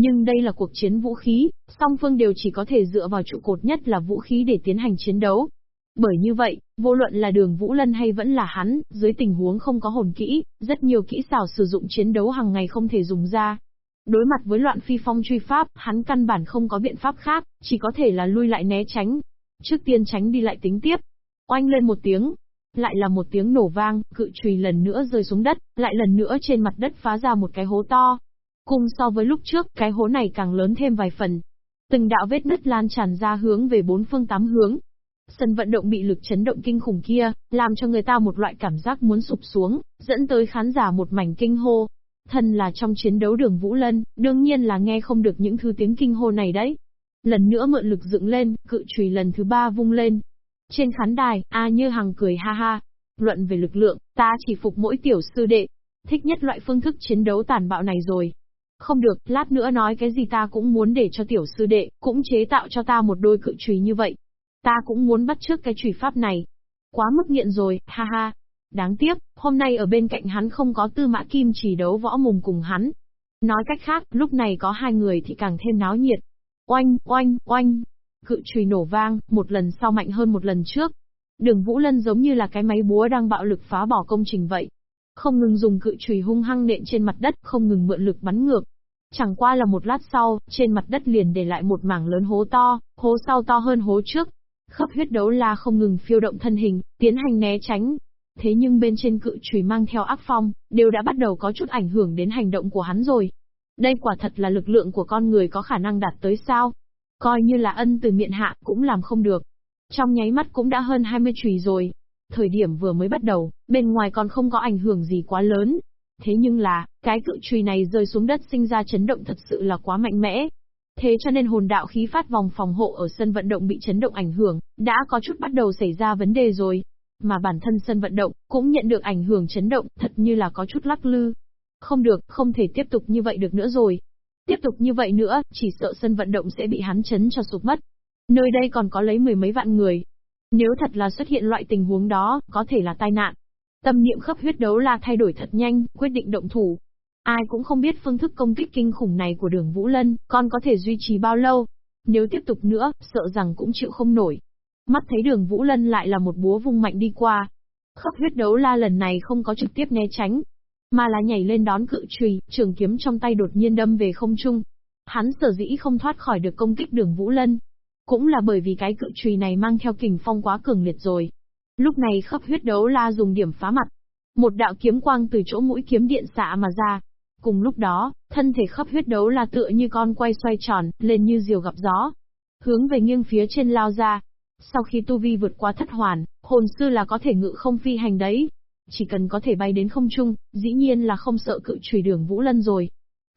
Nhưng đây là cuộc chiến vũ khí, song phương đều chỉ có thể dựa vào trụ cột nhất là vũ khí để tiến hành chiến đấu. Bởi như vậy, vô luận là đường Vũ Lân hay vẫn là hắn, dưới tình huống không có hồn kỹ, rất nhiều kỹ xảo sử dụng chiến đấu hàng ngày không thể dùng ra. Đối mặt với loạn phi phong truy pháp, hắn căn bản không có biện pháp khác, chỉ có thể là lui lại né tránh. Trước tiên tránh đi lại tính tiếp. Oanh lên một tiếng, lại là một tiếng nổ vang, cự chùy lần nữa rơi xuống đất, lại lần nữa trên mặt đất phá ra một cái hố to. Cùng so với lúc trước, cái hố này càng lớn thêm vài phần. Từng đạo vết nứt lan tràn ra hướng về bốn phương tám hướng. Sân vận động bị lực chấn động kinh khủng kia, làm cho người ta một loại cảm giác muốn sụp xuống, dẫn tới khán giả một mảnh kinh hô. Thân là trong chiến đấu đường Vũ Lân, đương nhiên là nghe không được những thứ tiếng kinh hô này đấy. Lần nữa mượn lực dựng lên, cự chùy lần thứ ba vung lên, trên khán đài, A Như Hằng cười ha ha. Luận về lực lượng, ta chỉ phục mỗi tiểu sư đệ. Thích nhất loại phương thức chiến đấu tàn bạo này rồi. Không được, lát nữa nói cái gì ta cũng muốn để cho tiểu sư đệ, cũng chế tạo cho ta một đôi cự trùy như vậy. Ta cũng muốn bắt trước cái trùy pháp này. Quá mức nghiện rồi, ha ha. Đáng tiếc, hôm nay ở bên cạnh hắn không có tư mã kim chỉ đấu võ mùng cùng hắn. Nói cách khác, lúc này có hai người thì càng thêm náo nhiệt. Oanh, oanh, oanh, Cự trùy nổ vang, một lần sau mạnh hơn một lần trước. Đường Vũ Lân giống như là cái máy búa đang bạo lực phá bỏ công trình vậy. Không ngừng dùng cự chùy hung hăng nện trên mặt đất, không ngừng mượn lực bắn ngược. Chẳng qua là một lát sau, trên mặt đất liền để lại một mảng lớn hố to, hố sau to hơn hố trước. Khắp huyết đấu la không ngừng phiêu động thân hình, tiến hành né tránh. Thế nhưng bên trên cự chùy mang theo ác phong, đều đã bắt đầu có chút ảnh hưởng đến hành động của hắn rồi. Đây quả thật là lực lượng của con người có khả năng đạt tới sao? Coi như là ân từ miệng hạ cũng làm không được. Trong nháy mắt cũng đã hơn 20 chùy rồi. Thời điểm vừa mới bắt đầu, bên ngoài còn không có ảnh hưởng gì quá lớn. Thế nhưng là, cái cự trùy này rơi xuống đất sinh ra chấn động thật sự là quá mạnh mẽ. Thế cho nên hồn đạo khí phát vòng phòng hộ ở sân vận động bị chấn động ảnh hưởng, đã có chút bắt đầu xảy ra vấn đề rồi. Mà bản thân sân vận động, cũng nhận được ảnh hưởng chấn động, thật như là có chút lắc lư. Không được, không thể tiếp tục như vậy được nữa rồi. Tiếp tục như vậy nữa, chỉ sợ sân vận động sẽ bị hắn chấn cho sụp mất. Nơi đây còn có lấy mười mấy vạn người. Nếu thật là xuất hiện loại tình huống đó, có thể là tai nạn. Tâm niệm khắp huyết đấu la thay đổi thật nhanh, quyết định động thủ. Ai cũng không biết phương thức công kích kinh khủng này của đường Vũ Lân, còn có thể duy trì bao lâu. Nếu tiếp tục nữa, sợ rằng cũng chịu không nổi. Mắt thấy đường Vũ Lân lại là một búa vung mạnh đi qua. Khắp huyết đấu la lần này không có trực tiếp né tránh, mà là nhảy lên đón cự trùy, trường kiếm trong tay đột nhiên đâm về không trung. Hắn sở dĩ không thoát khỏi được công kích đường Vũ Lân. Cũng là bởi vì cái cự trùy này mang theo kình phong quá cường liệt rồi. Lúc này khắp huyết đấu la dùng điểm phá mặt. Một đạo kiếm quang từ chỗ mũi kiếm điện xạ mà ra. Cùng lúc đó, thân thể khắp huyết đấu là tựa như con quay xoay tròn, lên như diều gặp gió. Hướng về nghiêng phía trên lao ra. Sau khi tu vi vượt qua thất hoàn, hồn sư là có thể ngự không phi hành đấy. Chỉ cần có thể bay đến không trung, dĩ nhiên là không sợ cự trùy đường Vũ Lân rồi.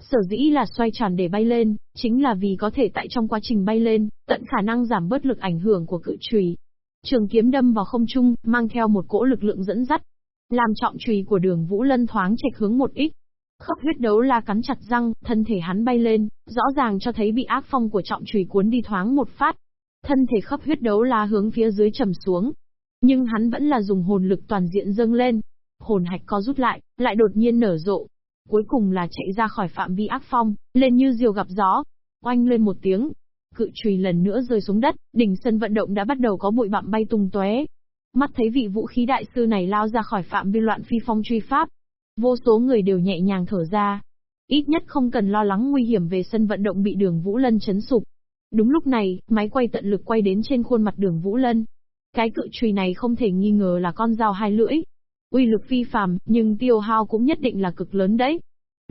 Sở dĩ là xoay tròn để bay lên, chính là vì có thể tại trong quá trình bay lên, tận khả năng giảm bớt lực ảnh hưởng của cự trùy. Trường kiếm đâm vào không trung, mang theo một cỗ lực lượng dẫn dắt, làm trọng trùy của đường Vũ Lân thoáng chệch hướng một ít. Khắp huyết đấu la cắn chặt răng, thân thể hắn bay lên, rõ ràng cho thấy bị ác phong của trọng trùy cuốn đi thoáng một phát. Thân thể khắp huyết đấu la hướng phía dưới trầm xuống, nhưng hắn vẫn là dùng hồn lực toàn diện dâng lên. Hồn hạch co rút lại, lại đột nhiên nở rộ. Cuối cùng là chạy ra khỏi phạm vi ác phong, lên như diều gặp gió. Oanh lên một tiếng. Cự chùy lần nữa rơi xuống đất, đỉnh sân vận động đã bắt đầu có bụi bặm bay tung tóe. Mắt thấy vị vũ khí đại sư này lao ra khỏi phạm vi loạn phi phong truy pháp. Vô số người đều nhẹ nhàng thở ra. Ít nhất không cần lo lắng nguy hiểm về sân vận động bị đường Vũ Lân chấn sụp. Đúng lúc này, máy quay tận lực quay đến trên khuôn mặt đường Vũ Lân. Cái cự chùy này không thể nghi ngờ là con dao hai lưỡi. Uy lực phi phàm, nhưng tiêu hao cũng nhất định là cực lớn đấy.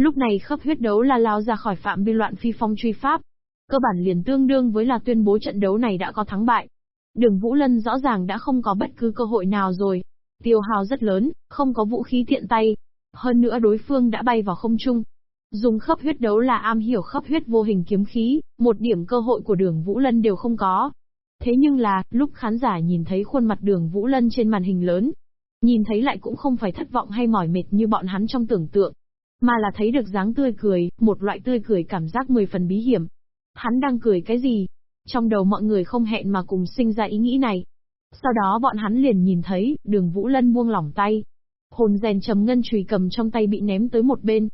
Lúc này khắp huyết đấu là lao ra khỏi phạm vi loạn phi phong truy pháp. Cơ bản liền tương đương với là tuyên bố trận đấu này đã có thắng bại. Đường Vũ Lân rõ ràng đã không có bất cứ cơ hội nào rồi. Tiêu hao rất lớn, không có vũ khí tiện tay. Hơn nữa đối phương đã bay vào không trung. Dùng khắp huyết đấu là am hiểu khắp huyết vô hình kiếm khí, một điểm cơ hội của đường Vũ Lân đều không có. Thế nhưng là, lúc khán giả nhìn thấy khuôn mặt đường Vũ Lân trên màn hình lớn, nhìn thấy lại cũng không phải thất vọng hay mỏi mệt như bọn hắn trong tưởng tượng, mà là thấy được dáng tươi cười, một loại tươi cười cảm giác mười phần bí hiểm. Hắn đang cười cái gì? Trong đầu mọi người không hẹn mà cùng sinh ra ý nghĩ này. Sau đó bọn hắn liền nhìn thấy, đường Vũ Lân buông lỏng tay. Hồn rèn trầm ngân chùy cầm trong tay bị ném tới một bên.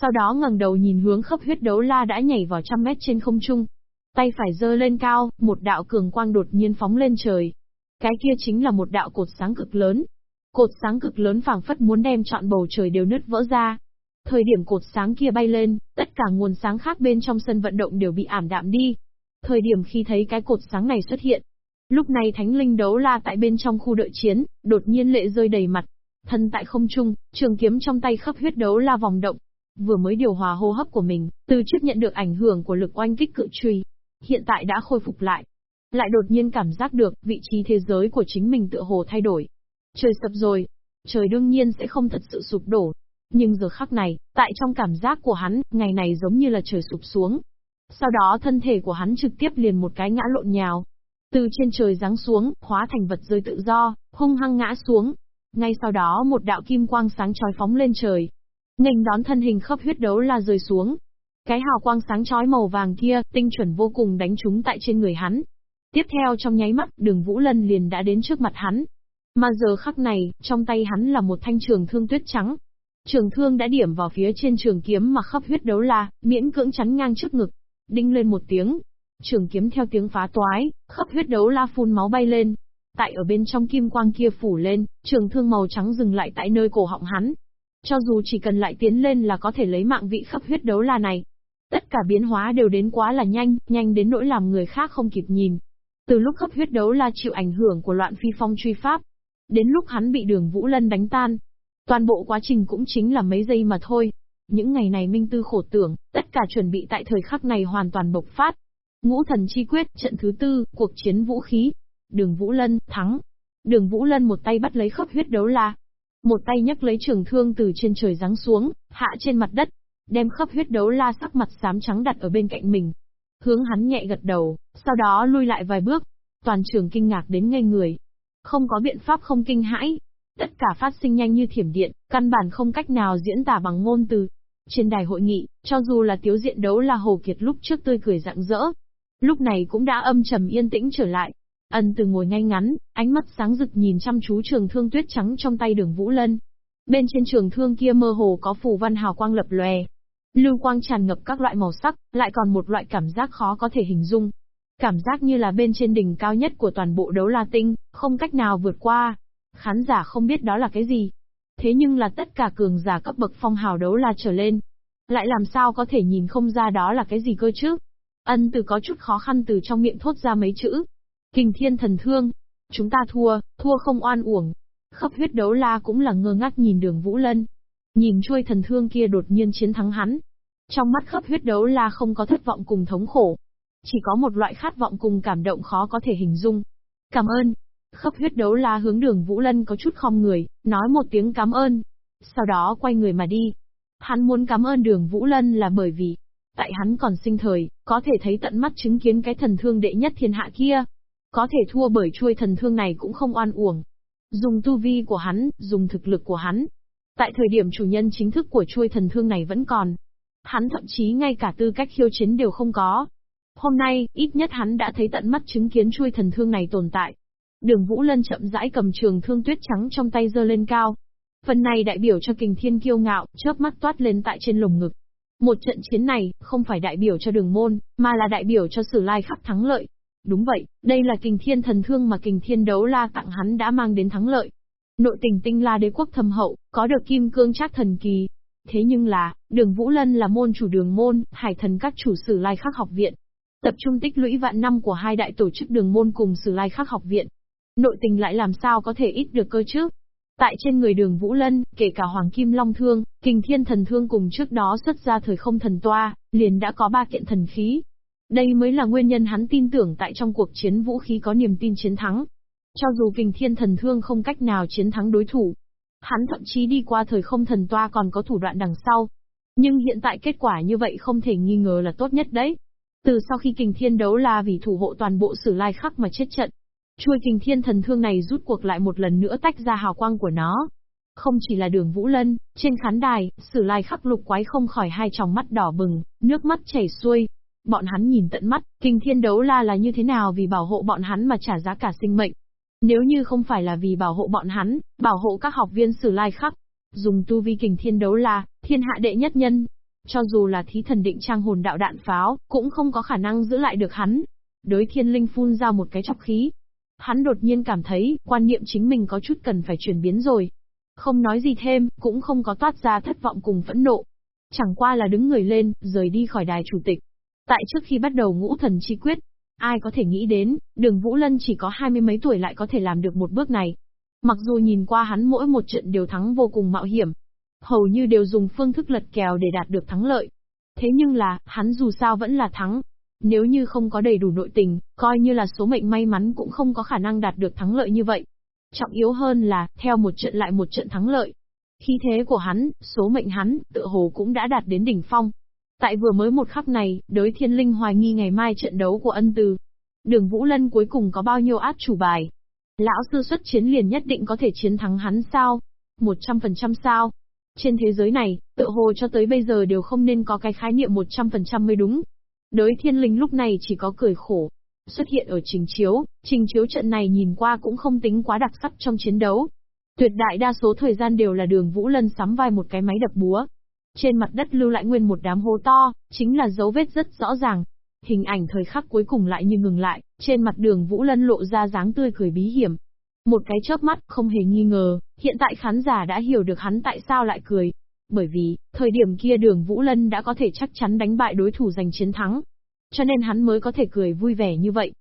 Sau đó ngẩng đầu nhìn hướng khắp huyết đấu la đã nhảy vào trăm mét trên không trung. Tay phải giơ lên cao, một đạo cường quang đột nhiên phóng lên trời. Cái kia chính là một đạo cột sáng cực lớn. Cột sáng cực lớn phảng phất muốn đem trọn bầu trời đều nứt vỡ ra. Thời điểm cột sáng kia bay lên, tất cả nguồn sáng khác bên trong sân vận động đều bị ảm đạm đi. Thời điểm khi thấy cái cột sáng này xuất hiện, Lúc này thánh linh đấu la tại bên trong khu đợi chiến, đột nhiên lệ rơi đầy mặt. Thân tại không trung, trường kiếm trong tay khắp huyết đấu la vòng động. Vừa mới điều hòa hô hấp của mình, từ trước nhận được ảnh hưởng của lực oanh kích cự truy. Hiện tại đã khôi phục lại. Lại đột nhiên cảm giác được vị trí thế giới của chính mình tựa hồ thay đổi. Trời sập rồi. Trời đương nhiên sẽ không thật sự sụp đổ. Nhưng giờ khắc này, tại trong cảm giác của hắn, ngày này giống như là trời sụp xuống. Sau đó thân thể của hắn trực tiếp liền một cái ngã lộn nhào, từ trên trời giáng xuống, hóa thành vật rơi tự do, hung hăng ngã xuống. Ngay sau đó một đạo kim quang sáng chói phóng lên trời. Nghênh đón thân hình khớp huyết đấu la rơi xuống. Cái hào quang sáng chói màu vàng kia, tinh chuẩn vô cùng đánh trúng tại trên người hắn. Tiếp theo trong nháy mắt, đường Vũ Lân liền đã đến trước mặt hắn. Mà giờ khắc này, trong tay hắn là một thanh trường thương tuyết trắng. Trường thương đã điểm vào phía trên trường kiếm mà khắp huyết đấu la, miễn cưỡng chắn ngang trước ngực. Đinh lên một tiếng, Trường kiếm theo tiếng phá toái, khắp huyết đấu la phun máu bay lên. Tại ở bên trong kim quang kia phủ lên, trường thương màu trắng dừng lại tại nơi cổ họng hắn. Cho dù chỉ cần lại tiến lên là có thể lấy mạng vị khắp huyết đấu la này. Tất cả biến hóa đều đến quá là nhanh, nhanh đến nỗi làm người khác không kịp nhìn. Từ lúc khắp huyết đấu la chịu ảnh hưởng của loạn phi phong truy pháp, đến lúc hắn bị đường Vũ Lân đánh tan. Toàn bộ quá trình cũng chính là mấy giây mà thôi. Những ngày này Minh Tư khổ tưởng, tất cả chuẩn bị tại thời khắc này hoàn toàn bộc phát. Ngũ thần chi quyết, trận thứ tư, cuộc chiến vũ khí. Đường Vũ Lân, thắng. Đường Vũ Lân một tay bắt lấy khớp huyết đấu la. Một tay nhấc lấy trường thương từ trên trời giáng xuống, hạ trên mặt đất. Đem khớp huyết đấu la sắc mặt xám trắng đặt ở bên cạnh mình. Hướng hắn nhẹ gật đầu, sau đó lui lại vài bước. Toàn trường kinh ngạc đến ngây người. Không có biện pháp không kinh hãi. Tất cả phát sinh nhanh như thiểm điện, căn bản không cách nào diễn tả bằng ngôn từ. Trên đài hội nghị, cho dù là tiếu diện đấu là Hồ Kiệt lúc trước tươi cười rạng rỡ, Lúc này cũng đã âm trầm yên tĩnh trở lại. Ân từ ngồi ngay ngắn, ánh mắt sáng rực nhìn chăm chú trường thương tuyết trắng trong tay đường Vũ Lân. Bên trên trường thương kia mơ hồ có phù văn hào quang lập lòe. Lưu quang tràn ngập các loại màu sắc, lại còn một loại cảm giác khó có thể hình dung. Cảm giác như là bên trên đỉnh cao nhất của toàn bộ đấu la tinh, không cách nào vượt qua. Khán giả không biết đó là cái gì. Thế nhưng là tất cả cường giả cấp bậc phong hào đấu la trở lên. Lại làm sao có thể nhìn không ra đó là cái gì cơ chứ? Ân từ có chút khó khăn từ trong miệng thốt ra mấy chữ. Kình thiên thần thương. Chúng ta thua, thua không oan uổng. Khắp huyết đấu la cũng là ngơ ngác nhìn đường Vũ Lân. Nhìn chuôi thần thương kia đột nhiên chiến thắng hắn. Trong mắt khắp huyết đấu la không có thất vọng cùng thống khổ. Chỉ có một loại khát vọng cùng cảm động khó có thể hình dung. Cảm ơn. Khắp huyết đấu la hướng đường Vũ Lân có chút khom người, nói một tiếng cảm ơn. Sau đó quay người mà đi. Hắn muốn cảm ơn đường Vũ Lân là bởi vì, Tại hắn còn sinh thời, có thể thấy tận mắt chứng kiến cái thần thương đệ nhất thiên hạ kia. Có thể thua bởi chuôi thần thương này cũng không oan uổng. Dùng tu vi của hắn, dùng thực lực của hắn. Tại thời điểm chủ nhân chính thức của chuôi thần thương này vẫn còn. Hắn thậm chí ngay cả tư cách khiêu chiến đều không có. Hôm nay, ít nhất hắn đã thấy tận mắt chứng kiến chuôi thần thương này tồn tại. Đường Vũ Lân chậm rãi cầm trường thương tuyết trắng trong tay giơ lên cao. Phần này đại biểu cho kình thiên kiêu ngạo, chớp mắt toát lên tại trên lồng ngực. Một trận chiến này, không phải đại biểu cho đường môn, mà là đại biểu cho sử lai khắc thắng lợi. Đúng vậy, đây là kình thiên thần thương mà kình thiên đấu la tặng hắn đã mang đến thắng lợi. Nội tình tinh la đế quốc thâm hậu, có được kim cương trác thần kỳ. Thế nhưng là, đường Vũ Lân là môn chủ đường môn, hải thần các chủ sử lai khắc học viện. Tập trung tích lũy vạn năm của hai đại tổ chức đường môn cùng sử lai khắc học viện. Nội tình lại làm sao có thể ít được cơ chứ? Tại trên người đường Vũ Lân, kể cả Hoàng Kim Long Thương, Kình Thiên Thần Thương cùng trước đó xuất ra thời không thần toa, liền đã có ba kiện thần khí. Đây mới là nguyên nhân hắn tin tưởng tại trong cuộc chiến vũ khí có niềm tin chiến thắng. Cho dù Kình Thiên Thần Thương không cách nào chiến thắng đối thủ, hắn thậm chí đi qua thời không thần toa còn có thủ đoạn đằng sau. Nhưng hiện tại kết quả như vậy không thể nghi ngờ là tốt nhất đấy. Từ sau khi kình thiên đấu la vì thủ hộ toàn bộ sử lai khắc mà chết trận, chuôi kình thiên thần thương này rút cuộc lại một lần nữa tách ra hào quang của nó. Không chỉ là đường Vũ Lân, trên khán đài, sử lai khắc lục quái không khỏi hai tròng mắt đỏ bừng, nước mắt chảy xuôi. Bọn hắn nhìn tận mắt, kinh thiên đấu la là như thế nào vì bảo hộ bọn hắn mà trả giá cả sinh mệnh. Nếu như không phải là vì bảo hộ bọn hắn, bảo hộ các học viên sử lai khắc, dùng tu vi kình thiên đấu la, thiên hạ đệ nhất nhân, cho dù là thí thần định trang hồn đạo đạn pháo, cũng không có khả năng giữ lại được hắn. Đới thiên linh phun ra một cái chọc khí. Hắn đột nhiên cảm thấy, quan niệm chính mình có chút cần phải chuyển biến rồi. Không nói gì thêm, cũng không có toát ra thất vọng cùng phẫn nộ. Chẳng qua là đứng người lên, rời đi khỏi đài chủ tịch. Tại trước khi bắt đầu ngũ thần chi quyết, ai có thể nghĩ đến, đường Vũ Lân chỉ có hai mươi mấy tuổi lại có thể làm được một bước này. Mặc dù nhìn qua hắn mỗi một trận đều thắng vô cùng mạo hiểm, hầu như đều dùng phương thức lật kèo để đạt được thắng lợi. Thế nhưng là, hắn dù sao vẫn là thắng. Nếu như không có đầy đủ nội tình, coi như là số mệnh may mắn cũng không có khả năng đạt được thắng lợi như vậy. Trọng yếu hơn là, theo một trận lại một trận thắng lợi. Khí thế của hắn, số mệnh hắn, tự hồ cũng đã đạt đến đỉnh phong. Tại vừa mới một khắc này, đối thiên linh hoài nghi ngày mai trận đấu của ân từ. Đường Vũ Lân cuối cùng có bao nhiêu át chủ bài? Lão sư xuất chiến liền nhất định có thể chiến thắng hắn sao? 100% sao? Trên thế giới này, tự hồ cho tới bây giờ đều không nên có cái khái niệm 100% mới đúng. Đới thiên linh lúc này chỉ có cười khổ. Xuất hiện ở trình chiếu, trình chiếu trận này nhìn qua cũng không tính quá đặc sắc trong chiến đấu. Tuyệt đại đa số thời gian đều là đường Vũ Lân sắm vai một cái máy đập búa. Trên mặt đất lưu lại nguyên một đám hố to, chính là dấu vết rất rõ ràng. Hình ảnh thời khắc cuối cùng lại như ngừng lại, trên mặt đường Vũ Lân lộ ra dáng tươi cười bí hiểm, một cái chớp mắt, không hề nghi ngờ, hiện tại khán giả đã hiểu được hắn tại sao lại cười. Bởi vì, thời điểm kia đường Vũ Lân đã có thể chắc chắn đánh bại đối thủ giành chiến thắng. Cho nên hắn mới có thể cười vui vẻ như vậy.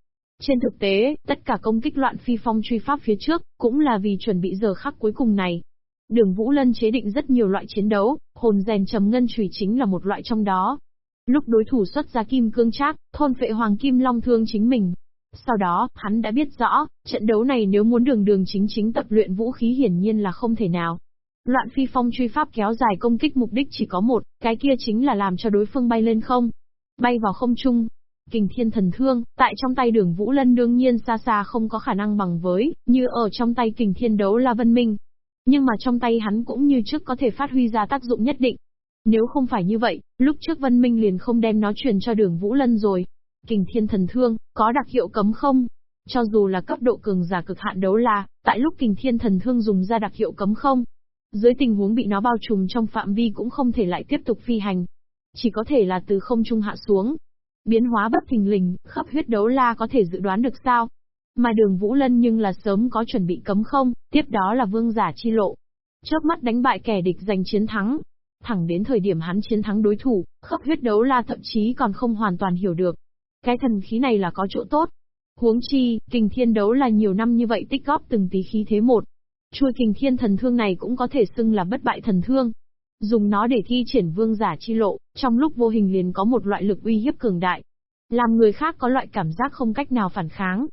Trên thực tế, tất cả công kích loạn phi phong truy pháp phía trước, cũng là vì chuẩn bị giờ khắc cuối cùng này. Đường Vũ Lân chế định rất nhiều loại chiến đấu, hồn rèn trầm ngân chùy chính là một loại trong đó. Lúc đối thủ xuất ra kim cương trác, thôn phệ hoàng kim long thương chính mình, sau đó, hắn đã biết rõ, trận đấu này nếu muốn đường đường chính chính tập luyện vũ khí hiển nhiên là không thể nào. Loạn phi phong truy pháp kéo dài công kích mục đích chỉ có một, cái kia chính là làm cho đối phương bay lên không. Bay vào không trung. Kình thiên thần thương, tại trong tay đường Vũ Lân đương nhiên xa xa không có khả năng bằng với, như ở trong tay kình thiên đấu la vân minh. Nhưng mà trong tay hắn cũng như trước có thể phát huy ra tác dụng nhất định. Nếu không phải như vậy, lúc trước Vân Minh liền không đem nó truyền cho đường Vũ Lân rồi. Kình thiên thần thương, có đặc hiệu cấm không? Cho dù là cấp độ cường giả cực hạn đấu la, tại lúc kình thiên thần thương dùng ra đặc hiệu cấm không? Dưới tình huống bị nó bao trùm trong phạm vi cũng không thể lại tiếp tục phi hành. Chỉ có thể là từ không trung hạ xuống. Biến hóa bất thình lình, khắp huyết đấu la có thể dự đoán được sao? Mà đường Vũ Lân nhưng là sớm có chuẩn bị cấm không, tiếp đó là vương giả chi lộ. Chớp mắt đánh bại kẻ địch giành chiến thắng. Thẳng đến thời điểm hắn chiến thắng đối thủ, khắp huyết đấu la thậm chí còn không hoàn toàn hiểu được, cái thần khí này là có chỗ tốt. Huống chi, kình thiên đấu là nhiều năm như vậy tích góp từng tí khí thế một. Chuôi kình thiên thần thương này cũng có thể xưng là bất bại thần thương. Dùng nó để thi triển vương giả chi lộ, trong lúc vô hình liền có một loại lực uy hiếp cường đại. Làm người khác có loại cảm giác không cách nào phản kháng.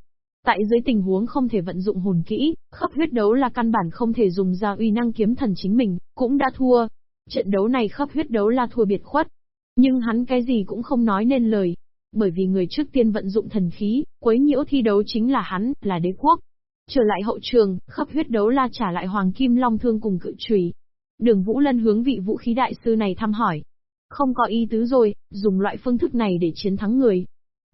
Tại dưới tình huống không thể vận dụng hồn kỹ, khắp huyết đấu là căn bản không thể dùng ra uy năng kiếm thần chính mình, cũng đã thua. Trận đấu này khắp huyết đấu là thua biệt khuất. Nhưng hắn cái gì cũng không nói nên lời, bởi vì người trước tiên vận dụng thần khí, quấy nhiễu thi đấu chính là hắn, là đế quốc. Trở lại hậu trường, khắp huyết đấu la trả lại Hoàng Kim Long Thương cùng cự trùy. Đường Vũ Lân hướng vị vũ khí đại sư này thăm hỏi. Không có ý tứ rồi, dùng loại phương thức này để chiến thắng người.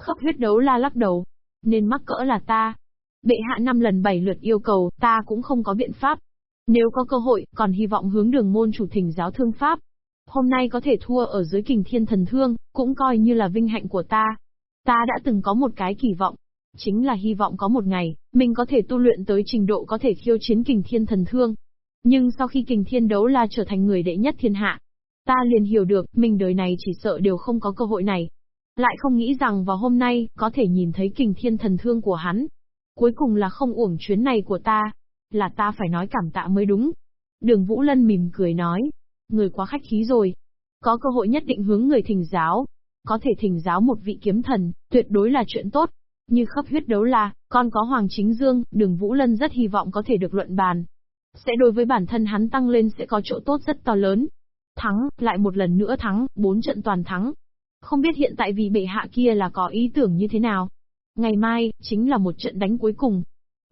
Khắp huyết đấu la lắc đầu. Nên mắc cỡ là ta. Bệ hạ năm lần bảy lượt yêu cầu, ta cũng không có biện pháp. Nếu có cơ hội, còn hy vọng hướng đường môn chủ thỉnh giáo thương pháp, Hôm nay có thể thua ở dưới kình thiên thần thương, cũng coi như là vinh hạnh của ta. Ta đã từng có một cái kỳ vọng. Chính là hy vọng có một ngày, mình có thể tu luyện tới trình độ có thể khiêu chiến kình thiên thần thương. Nhưng sau khi kình thiên đấu la trở thành người đệ nhất thiên hạ, ta liền hiểu được, mình đời này chỉ sợ đều không có cơ hội này. Lại không nghĩ rằng vào hôm nay, có thể nhìn thấy kình thiên thần thương của hắn. Cuối cùng là không uổng chuyến này của ta. Là ta phải nói cảm tạ mới đúng. Đường Vũ Lân mỉm cười nói, người quá khách khí rồi. Có cơ hội nhất định hướng người thỉnh giáo. Có thể thỉnh giáo một vị kiếm thần, tuyệt đối là chuyện tốt. Như khắp huyết đấu la, con có Hoàng Chính Dương, đường Vũ Lân rất hy vọng có thể được luận bàn. Sẽ đối với bản thân hắn tăng lên sẽ có chỗ tốt rất to lớn. Thắng, lại một lần nữa thắng, bốn trận toàn thắng. Không biết hiện tại vì bệ hạ kia là có ý tưởng như thế nào. Ngày mai, chính là một trận đánh cuối cùng.